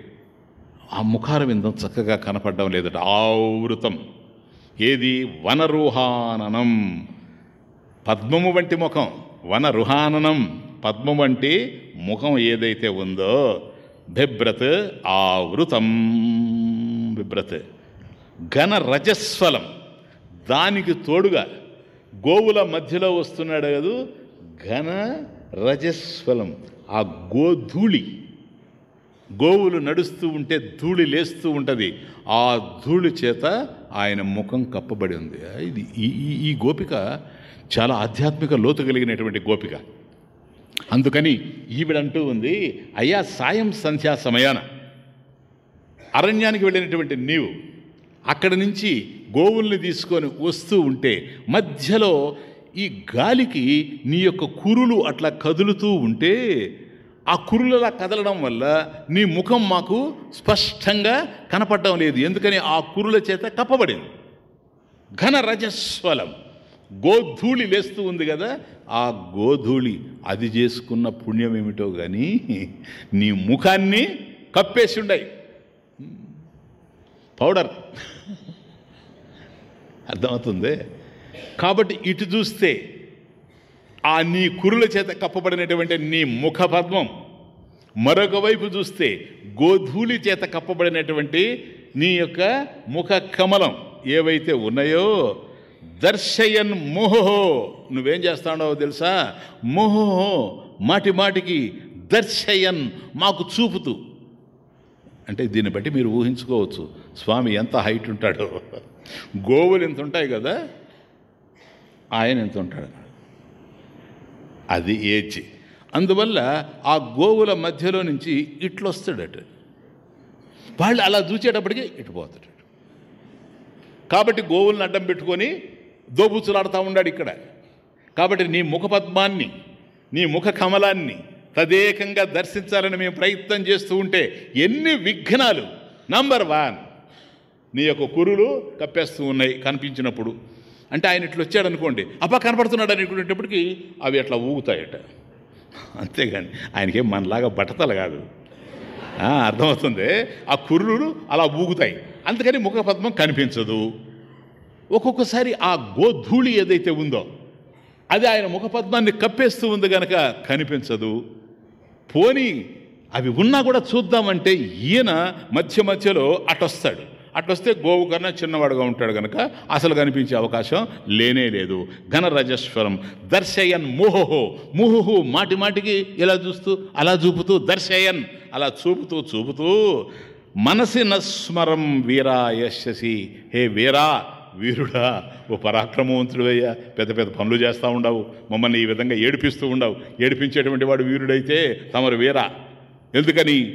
ఆ ముఖార విందం చక్కగా కనపడడం లేదట. ఆవృతం ఏది? వనరుహాననం. పద్మము వంటి ముఖం. వనరుహాననం. పద్మం వంటి ముఖం ఏదైతే ఉందో బిభ్రత్ ఆవృతం. బిభ్రత్. ఘన రజస్వలం. దానికి తోడుగా గోవుల మధ్యలో వస్తున్నాడు కదూ ఘన రజస్వలం. ఆ గోధూళి. గోవులు నడుస్తూ ఉంటే ధూళి లేస్తూ ఉంటుంది. ఆ ధూళి చేత ఆయన ముఖం కప్పబడి ఉంది. ఇది ఈ ఈ- ఈ గోపిక చాలా ఆధ్యాత్మిక లోతు కలిగినటువంటి గోపిక. అందుకని ఈవిడంటూ ఉంది అయ్యా సాయం సంధ్యా సమయాన. అరణ్యానికి వెళ్ళినటువంటి నీవు అక్కడి నుంచి గోవుల్ని తీసుకొని వస్తూ ఉంటే మధ్యలో ఈ గాలికి నీ యొక్క కురులు అట్లా కదులుతూ ఉంటే ఆ కురులలా కదలడం వల్ల నీ ముఖం మాకు స్పష్టంగా కనపడడం లేదు. ఎందుకని ఆ కురుల చేత కప్పబడింది. ఘన రజస్వలం. గోధూళి లేస్తూ ఉంది కదా ఆ గోధూళి అది చేసుకున్న పుణ్యం ఏమిటో కానీ నీ ముఖాన్ని కప్పేసి ఉండయి. పౌడర్. అర్థమవుతుంది? కాబట్టి ఇటు చూస్తే ఆ నీ కురుల చేత కప్పబడినటువంటి నీ ముఖ పద్మం మరొక వైపు చూస్తే గోధూళి చేత కప్పబడినటువంటి నీ యొక్క ముఖ కమలం ఏవైతే ఉన్నాయో దర్శయన్ మోహో. నువ్వేం చేస్తాడో తెలుసా? మోహో మాటి మాటికి దర్శయన్ మాకు చూపుతూ. అంటే దీన్ని బట్టి మీరు ఊహించుకోవచ్చు స్వామి ఎంత హైట్ ఉంటాడో. గోవులు ఎంత ఉంటాయి కదా? ఆయన ఎంత ఉంటాడు? అది ఏజ్. అందువల్ల ఆ గోవుల మధ్యలో నుంచి ఇట్లొస్తాడట. వాళ్ళు అలా చూచేటప్పటికి ఇటు పోతాడు. కాబట్టి గోవులను అడ్డం పెట్టుకొని దోబుచ్చులాడుతూ ఉన్నాడు ఇక్కడ. కాబట్టి నీ ముఖపద్మాన్ని నీ ముఖ కమలాన్ని తదేకంగా దర్శించాలని మేము ప్రయత్నం చేస్తూ ఉంటే ఎన్ని విఘ్నాలు. నంబర్ వన్ నీ యొక్క కురులు కప్పేస్తూ ఉన్నాయి కనిపించినప్పుడు. అంటే ఆయన ఇట్లా వచ్చాడు అనుకోండి అబ్బా కనపడుతున్నాడు అనుకునేటప్పటికి అవి అట్లా ఊగుతాయట. అంతేగాని ఆయనకేం మనలాగా బట్టతలు కాదు. అర్థమవుతుంది. ఆ కుర్రులు అలా ఊగుతాయి. అందుకని ముఖ పద్మం కనిపించదు. ఒక్కొక్కసారి ఆ గోధూళి ఏదైతే ఉందో అది ఆయన ముఖపద్మాన్ని కప్పేస్తూ ఉంది గనక కనిపించదు. పోని అవి ఉన్నా కూడా చూద్దామంటే ఈయన మధ్య మధ్యలో అటొస్తాడు. అట్లొస్తే గోవు కన్నా చిన్నవాడుగా ఉంటాడు కనుక అసలు కనిపించే అవకాశం లేనే లేదు. ఘనరజస్వరం దర్శయన్ మోహోహో. ముహుహు మాటి మాటికి ఇలా చూస్తూ అలా చూపుతూ దర్శయన్ అలా చూపుతూ చూపుతూ మనసి నస్మరం వీరా యశసి హే వీరా వీరుడా ఓ పరాక్రమవంతుడయ్యా పెద్ద పెద్ద పనులు చేస్తూ ఉండవు. మమ్మల్ని ఈ విధంగా ఏడిపిస్తూ ఉండవు. ఏడిపించేటువంటి వాడు వీరుడైతే తమరు వీరా. ఎందుకని?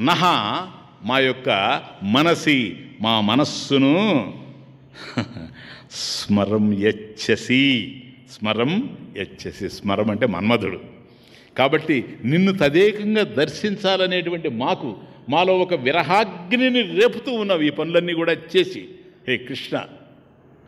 నహ మా యొక్క మనసి మా మనస్సును స్మరం యచ్చసి స్మరం యచ్చసి స్మరం అంటే మన్మధుడు. కాబట్టి నిన్ను తదేకంగా దర్శించాలనేటువంటి మాకు మాలో ఒక విరహాగ్నిని రేపుతూ ఉన్నావు ఈ పనులన్నీ కూడా చేసి హే కృష్ణ.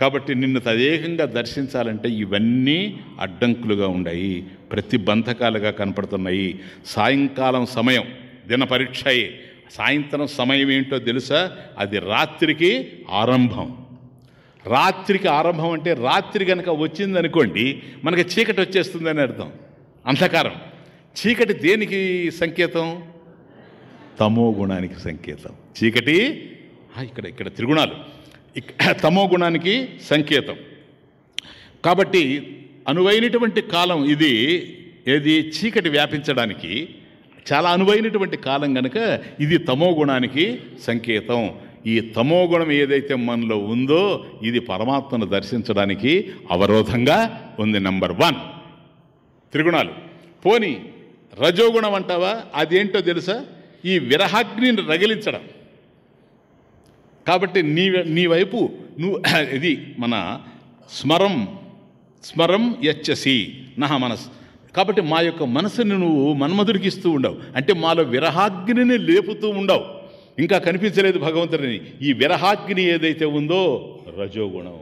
కాబట్టి నిన్ను తదేకంగా దర్శించాలంటే ఇవన్నీ అడ్డంకులుగా ఉన్నాయి ప్రతిబంధకాలుగా కనపడుతున్నాయి. సాయంకాలం సమయం దిన పరీక్షయే సాయంత్రం సమయం ఏంటో తెలుసా? అది రాత్రికి ఆరంభం. రాత్రికి ఆరంభం అంటే రాత్రి కనుక వచ్చిందనుకోండి మనకి చీకటి వచ్చేస్తుందని అర్థం. అంధకారం. చీకటి దేనికి సంకేతం? తమో గుణానికి సంకేతం. చీకటి ఇక్కడ ఇక్కడ త్రిగుణాలు. తమో గుణానికి సంకేతం. కాబట్టి అనువైనటువంటి కాలం ఇది ఏది చీకటి వ్యాపించడానికి చాలా అనువైనటువంటి కాలం కనుక ఇది తమో గుణానికి సంకేతం. ఈ తమో గుణం ఏదైతే మనలో ఉందో ఇది పరమాత్మను దర్శించడానికి అవరోధంగా ఉంది నంబర్ వన్. త్రిగుణాలు. పోని రజోగుణం అంటావా? అదేంటో తెలుసా? ఈ విరహాగ్నిని రగిలించడం. కాబట్టి నీ నీ వైపు నువ్వు ఇది మన స్మరం స్మరం యచ్చసి నహ మనస్. కాబట్టి మా యొక్క మనసుని నువ్వు మన్మధుడికి ఇస్తూ ఉండవు. అంటే మాలో విరహాగ్నిని లేపుతూ ఉండవు. ఇంకా కనిపించలేదు భగవంతుడిని. ఈ విరహాగ్ని ఏదైతే ఉందో రజోగుణం.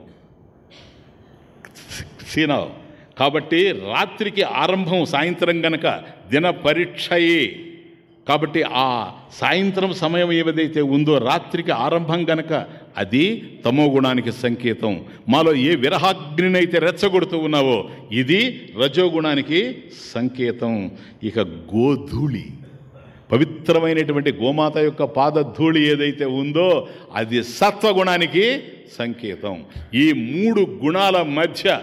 సీనావు కాబట్టి రాత్రికి ఆరంభం సాయంత్రం గనక దిన పరీక్షయే. కాబట్టి ఆ సాయంత్రం సమయం ఏదైతే ఉందో రాత్రికి ఆరంభం గనక అది తమో గుణానికి సంకేతం. మాలో ఏ విరహాగ్నినైతే రెచ్చగొడుతూ ఉన్నావో ఇది రజోగుణానికి సంకేతం. ఇక గోధూళి. పవిత్రమైనటువంటి గోమాత యొక్క పాదధూళి ఏదైతే ఉందో అది సత్వగుణానికి సంకేతం. ఈ మూడు గుణాల మధ్య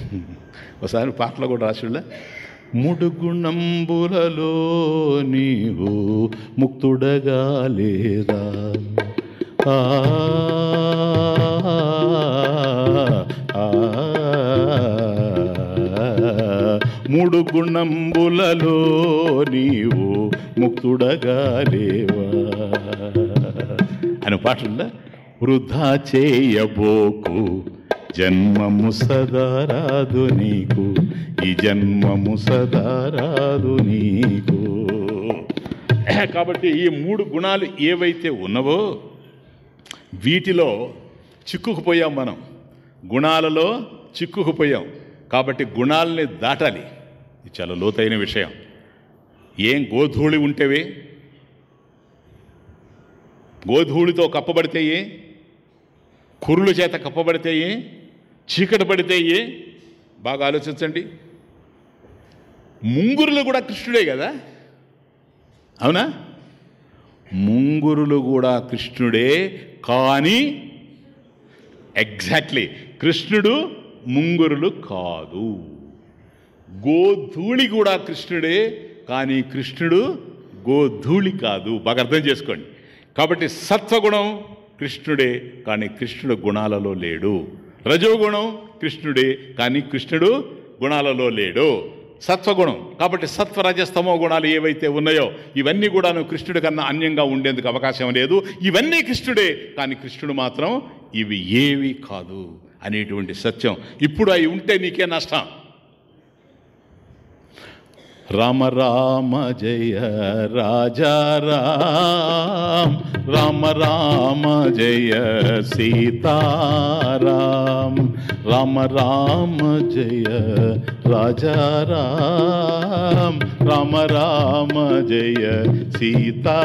ఒకసారి పాటలు కూడా రాసిళ్ళ మూడు గుణంబులలో నీవు ముక్తుడగా లేదా? ఆ, ఆ, మూడు గుణంబులలో నీవు ముక్తుడగా లేవా? అని పాటల్లో వృధా చేయబోకు జన్మము సదారాదు నీకు ఈ జన్మము సదారాదు నీకు. కాబట్టి ఈ మూడు గుణాలు ఏవైతే ఉన్నవో వీటిలో చిక్కుకుపోయాం మనం. గుణాలలో చిక్కుకుపోయాం కాబట్టి గుణాలని దాటాలి. ఇది చాలా లోతైన విషయం. ఏం గోధూళి ఉంటేవే? గోధూళితో కప్పబడితే ఏ? కురుల చేత కప్పబడితే ఏ? చీకటి పడితే ఏ? బాగా ఆలోచించండి. ముంగురులు కూడా కృష్ణుడే కదా? అవునా? ముంగురులు కూడా కృష్ణుడే కానీ ఎగ్జాక్ట్లీ కృష్ణుడు ముంగురులు కాదు. గోధూళి కూడా కృష్ణుడే కానీ కృష్ణుడు గోధూళి కాదు. బాగా అర్థం చేసుకోండి. కాబట్టి సత్వగుణం కృష్ణుడే కానీ కృష్ణుడు గుణాలలో లేడు. రజోగుణం కృష్ణుడే కానీ కృష్ణుడు గుణాలలో లేడు. సత్వగుణం. కాబట్టి సత్వరజస్తమో గుణాలు ఏవైతే ఉన్నాయో ఇవన్నీ కూడాను కృష్ణుడి కన్నా అన్యంగా ఉండేందుకు అవకాశం లేదు. ఇవన్నీ కృష్ణుడే కానీ కృష్ణుడు మాత్రం ఇవి ఏవి కాదు అనేటువంటి సత్యం. ఇప్పుడు అవి ఉంటే నీకే నష్టం. राम राम जय राजा राम। राम राम जय सीता राम। राम राम जय राजा राम। राम राम जय सीता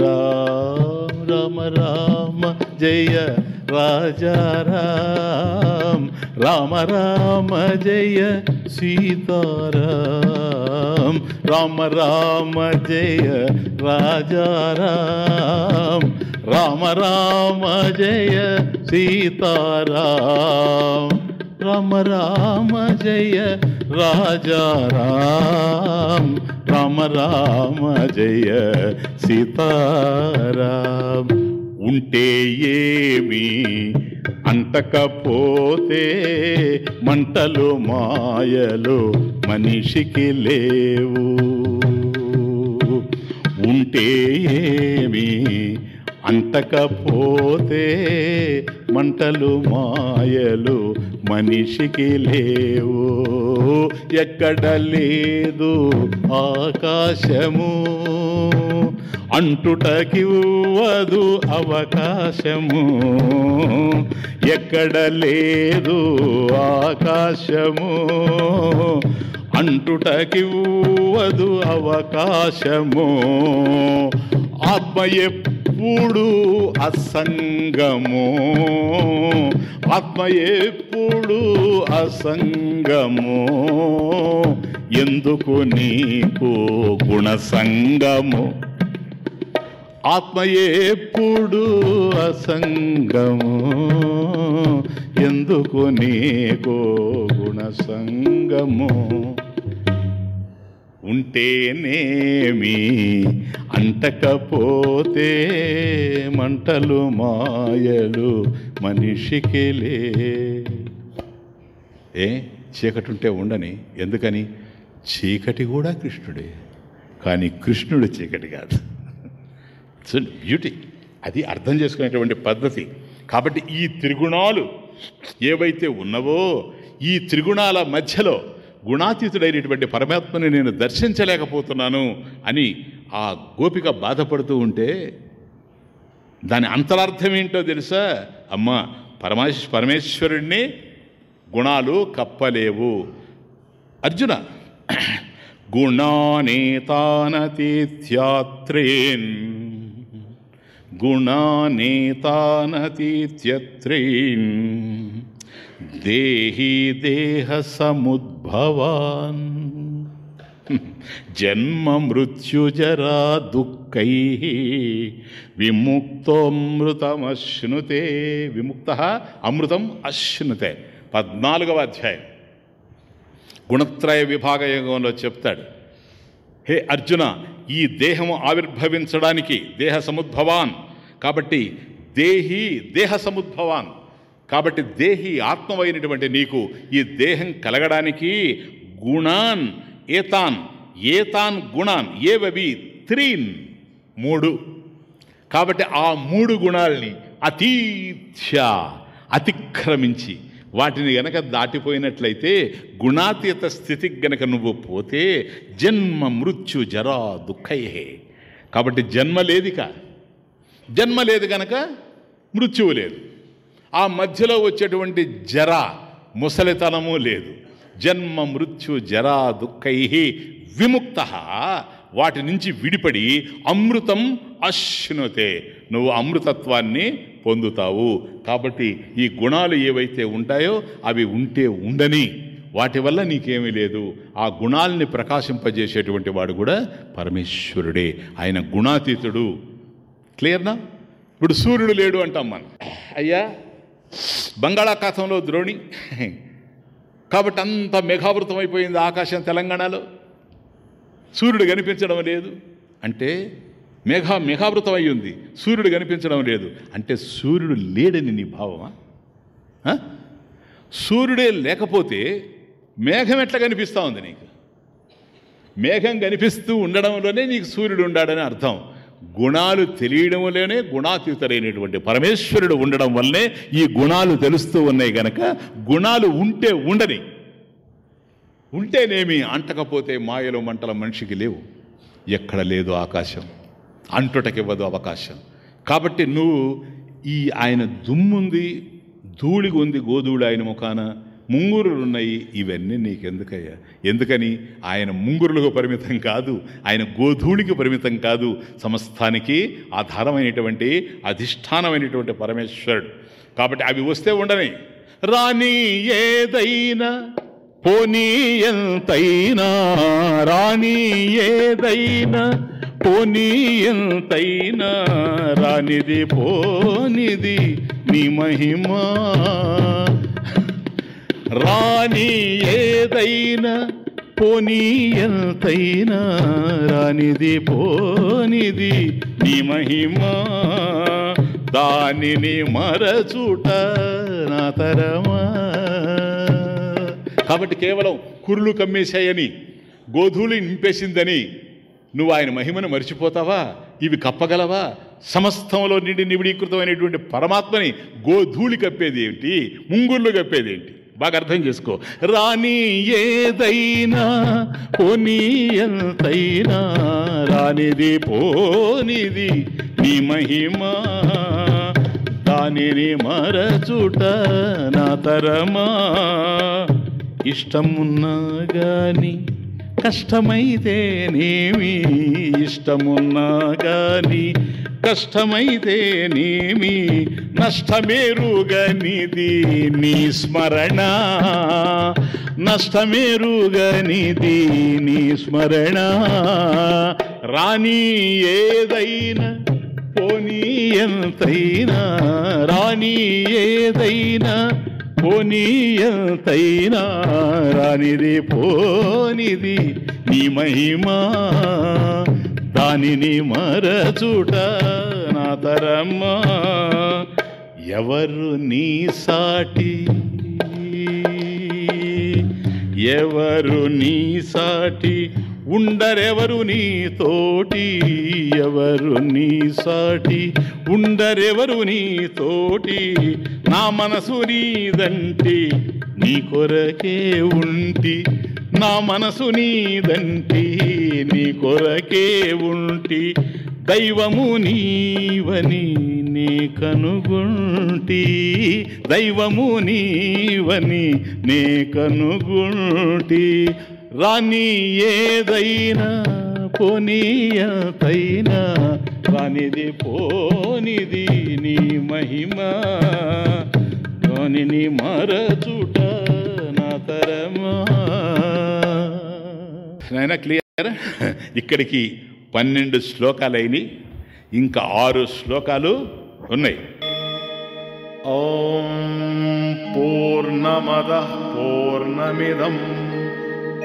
राम। राम राम जय राजा राम राम राम जय सीताराम। राम राम जय राजा राम राम राम जय सीताराम। राम राम जय राजा राम राम राम जय सीताराम। ఉంటే ఏమి? అంటకపోతే మంటలు మాయలు మనిషికి లేవు. ఉంటే ఏమి? అంటకపోతే మంటలు మాయలు మనిషికి లేవు. ఎక్కడ లేదు ఆకాశము. అంటుటకివ్వదు అవకాశము. ఎక్కడ లేదు ఆకాశము. అంటుటకివ్వదు అవకాశము. ఆత్మ ఎప్పుడు అసంగము. ఆత్మ ఎప్పుడు అసంగము. ఎందుకు నీకు గుణసంగము ఆత్మయేప్పుడు అసంగము? ఎందుకు నీకో గుణసంగము? ఉంటేనేమి అంటకపోతే మంటలు మాయలు మనిషికి లే. ఏ? చీకటి ఉంటే ఉండని ఎందుకని? చీకటి కూడా కృష్ణుడే. కానీ కృష్ణుడు చీకటి కాదు. చూడండి బ్యూటీ. అది అర్థం చేసుకునేటువంటి పద్ధతి. కాబట్టి ఈ త్రిగుణాలు ఏవైతే ఉన్నవో ఈ త్రిగుణాల మధ్యలో గుణాతీతుడైనటువంటి పరమాత్మని నేను దర్శించలేకపోతున్నాను అని ఆ గోపిక బాధపడుతూ ఉంటే దాని అంతరార్థం ఏంటో తెలుసా? అమ్మ పరమేశ్ పరమేశ్వరుణ్ణి గుణాలు కప్పలేవు. అర్జున గుణానేతానతీత్యాత్రేన్. గుణానేతానతీత్యత్రేన్ దేహి దేహ సముద్భవాన్ జన్మ మృత్యుజరా దుఃఖై విముక్తోమృతమశ్నుతే విముక్త అమృతం అశ్నుతే పద్నాలుగవ అధ్యాయం। గుణత్రయ విభాగ యోగంలో చెప్తాడు హే అర్జున ఈ దేహము ఆవిర్భవించడానికి దేహ సముద్భవాన్ కాబట్టి దేహి దేహ సముద్భవాన్ కాబట్టి దేహి ఆత్మవైనటువంటి నీకు ఈ దేహం కలగడానికి గుణాన్ ఏతాన్ ఏతాన్ గుణాన్ ఏవవి త్రీన్ మూడు. కాబట్టి ఆ మూడు గుణాలని అతీత్య అతిక్రమించి వాటిని గనక దాటిపోయినట్లయితే గుణాతీత స్థితికి గనక నువ్వు పోతే జన్మ మృత్యు జరా దుఃఖయే. కాబట్టి జన్మ లేదిక. జన్మ లేదు గనక మృత్యువు లేదు. ఆ మధ్యలో వచ్చేటువంటి జర ముసలితనము లేదు. జన్మ మృత్యు జరా దుఃఖై విముక్త. వాటి నుంచి విడిపడి అమృతం అశ్నుతే. నువ్వు అమృతత్వాన్ని పొందుతావు. కాబట్టి ఈ గుణాలు ఏవైతే ఉంటాయో అవి ఉంటే ఉండని వాటి వల్ల నీకేమీ లేదు. ఆ గుణాలని ప్రకాశింపజేసేటువంటి వాడు కూడా పరమేశ్వరుడే. ఆయన గుణాతీతుడు. క్లియర్నా? ఇప్పుడు సూర్యుడు లేడు అంటాం మనం. అయ్యా. బంగాళాఖాతంలో ద్రోణి. కాబట్టి అంత మేఘావృతం అయిపోయింది ఆకాశం తెలంగాణలో. సూర్యుడు కనిపించడం లేదు. అంటే మేఘా మేఘావృతం అయి ఉంది. సూర్యుడు కనిపించడం లేదు. అంటే సూర్యుడు లేడని నీ భావమా? సూర్యుడే లేకపోతే మేఘం ఎట్లా కనిపిస్తూ ఉంది నీకు? మేఘం కనిపిస్తూ ఉండడంలోనే నీకు సూర్యుడు ఉండాడని అర్థం. గుణాలు తెలియడంలోనే గుణాతీతులైనటువంటి పరమేశ్వరుడు ఉండడం వల్లనే ఈ గుణాలు తెలుస్తూ ఉన్నాయి గనక గుణాలు ఉంటే ఉండని ఉంటేనేమి అంటకపోతే మాయలు మంటల మనిషికి లేవు. ఎక్కడ లేదు ఆకాశం అంటుటకివ్వదు అవకాశం. కాబట్టి నువ్వు ఈ ఆయన దుమ్ముంది ధూళిగా ఉంది గోధూళి ఆయన ముఖాన ముంగురులు ఉన్నాయి ఇవన్నీ నీకెందుకయ్యా? ఎందుకని? ఆయన ముంగురులకు పరిమితం కాదు ఆయన గోధూళికి పరిమితం కాదు. సమస్తానికి ఆధారమైనటువంటి అధిష్టానమైనటువంటి పరమేశ్వరుడు. కాబట్టి అవి వస్తే ఉండని. రాని ఏదైనా పోనీ ఎంతైనా రాని ఏదైనా పోనీ ఎంతైనా రానిది పోనిది నీ మహిమా. రాని ఏదైనా పోనీ ఎంతైనా రానిది పోనిది నీ మహిమా. దానిని మరచుట నా తరమా. కాబట్టి కేవలం కురులు కమ్మేశాయని గోధులు నింపేసిందని నువ్వు ఆయన మహిమను మర్చిపోతావా? ఇవి కప్పగలవా? సమస్తంలో నిండి నివిడీకృతమైనటువంటి పరమాత్మని గోధూళి కప్పేది ఏంటి ముంగుర్లు కప్పేది ఏంటి? బాగా అర్థం చేసుకో. రాని ఏదైనా పోనీ ఎంతైనా రానిది పోనిది నీ మహిమా. దానిని మరచుట నా తరమా. ఇష్టమున్నా గాని కష్టమైతేనేమి ఇష్టమున్నా గాని కష్టమైతేనేమి నష్టమేరుగనిది నీ స్మరణ. నష్టమేరుగనిది నీ స్మరణ. రాణి ఏదైనా పోనీ ఎంతైనా రాణి ఏదైనా పోనీ ఎంతైనా రానిది పోనిది నీ మహిమా. దానిని మరచుట నా తరమ్మా. ఎవరు నీ సాటి? ఎవరు నీ సాటి? ఉండరెవరు నీ తోటి ఎవరు నీ సాటి? ఉండరెవరు నీ తోటి? నా మనసు నీదంటి నీ కొరకే ఉంటి. నా మనసు నీదంటి నీ కొరకే ఉంటి. దైవము నీవని నే కనుగుంటి. దైవము నీవని నే కనుగుంటి. రాని ఏదైనా పోనీయతైనా రానిది పోనిది నీ మహిమ. దానిని మరచుట నా తరమా. నాయన క్లియర్ ఇక్కడికి పన్నెండు శ్లోకాలైనవి ఇంకా ఆరు శ్లోకాలు ఉన్నాయి. ఓం పూర్ణమద పూర్ణమిదం.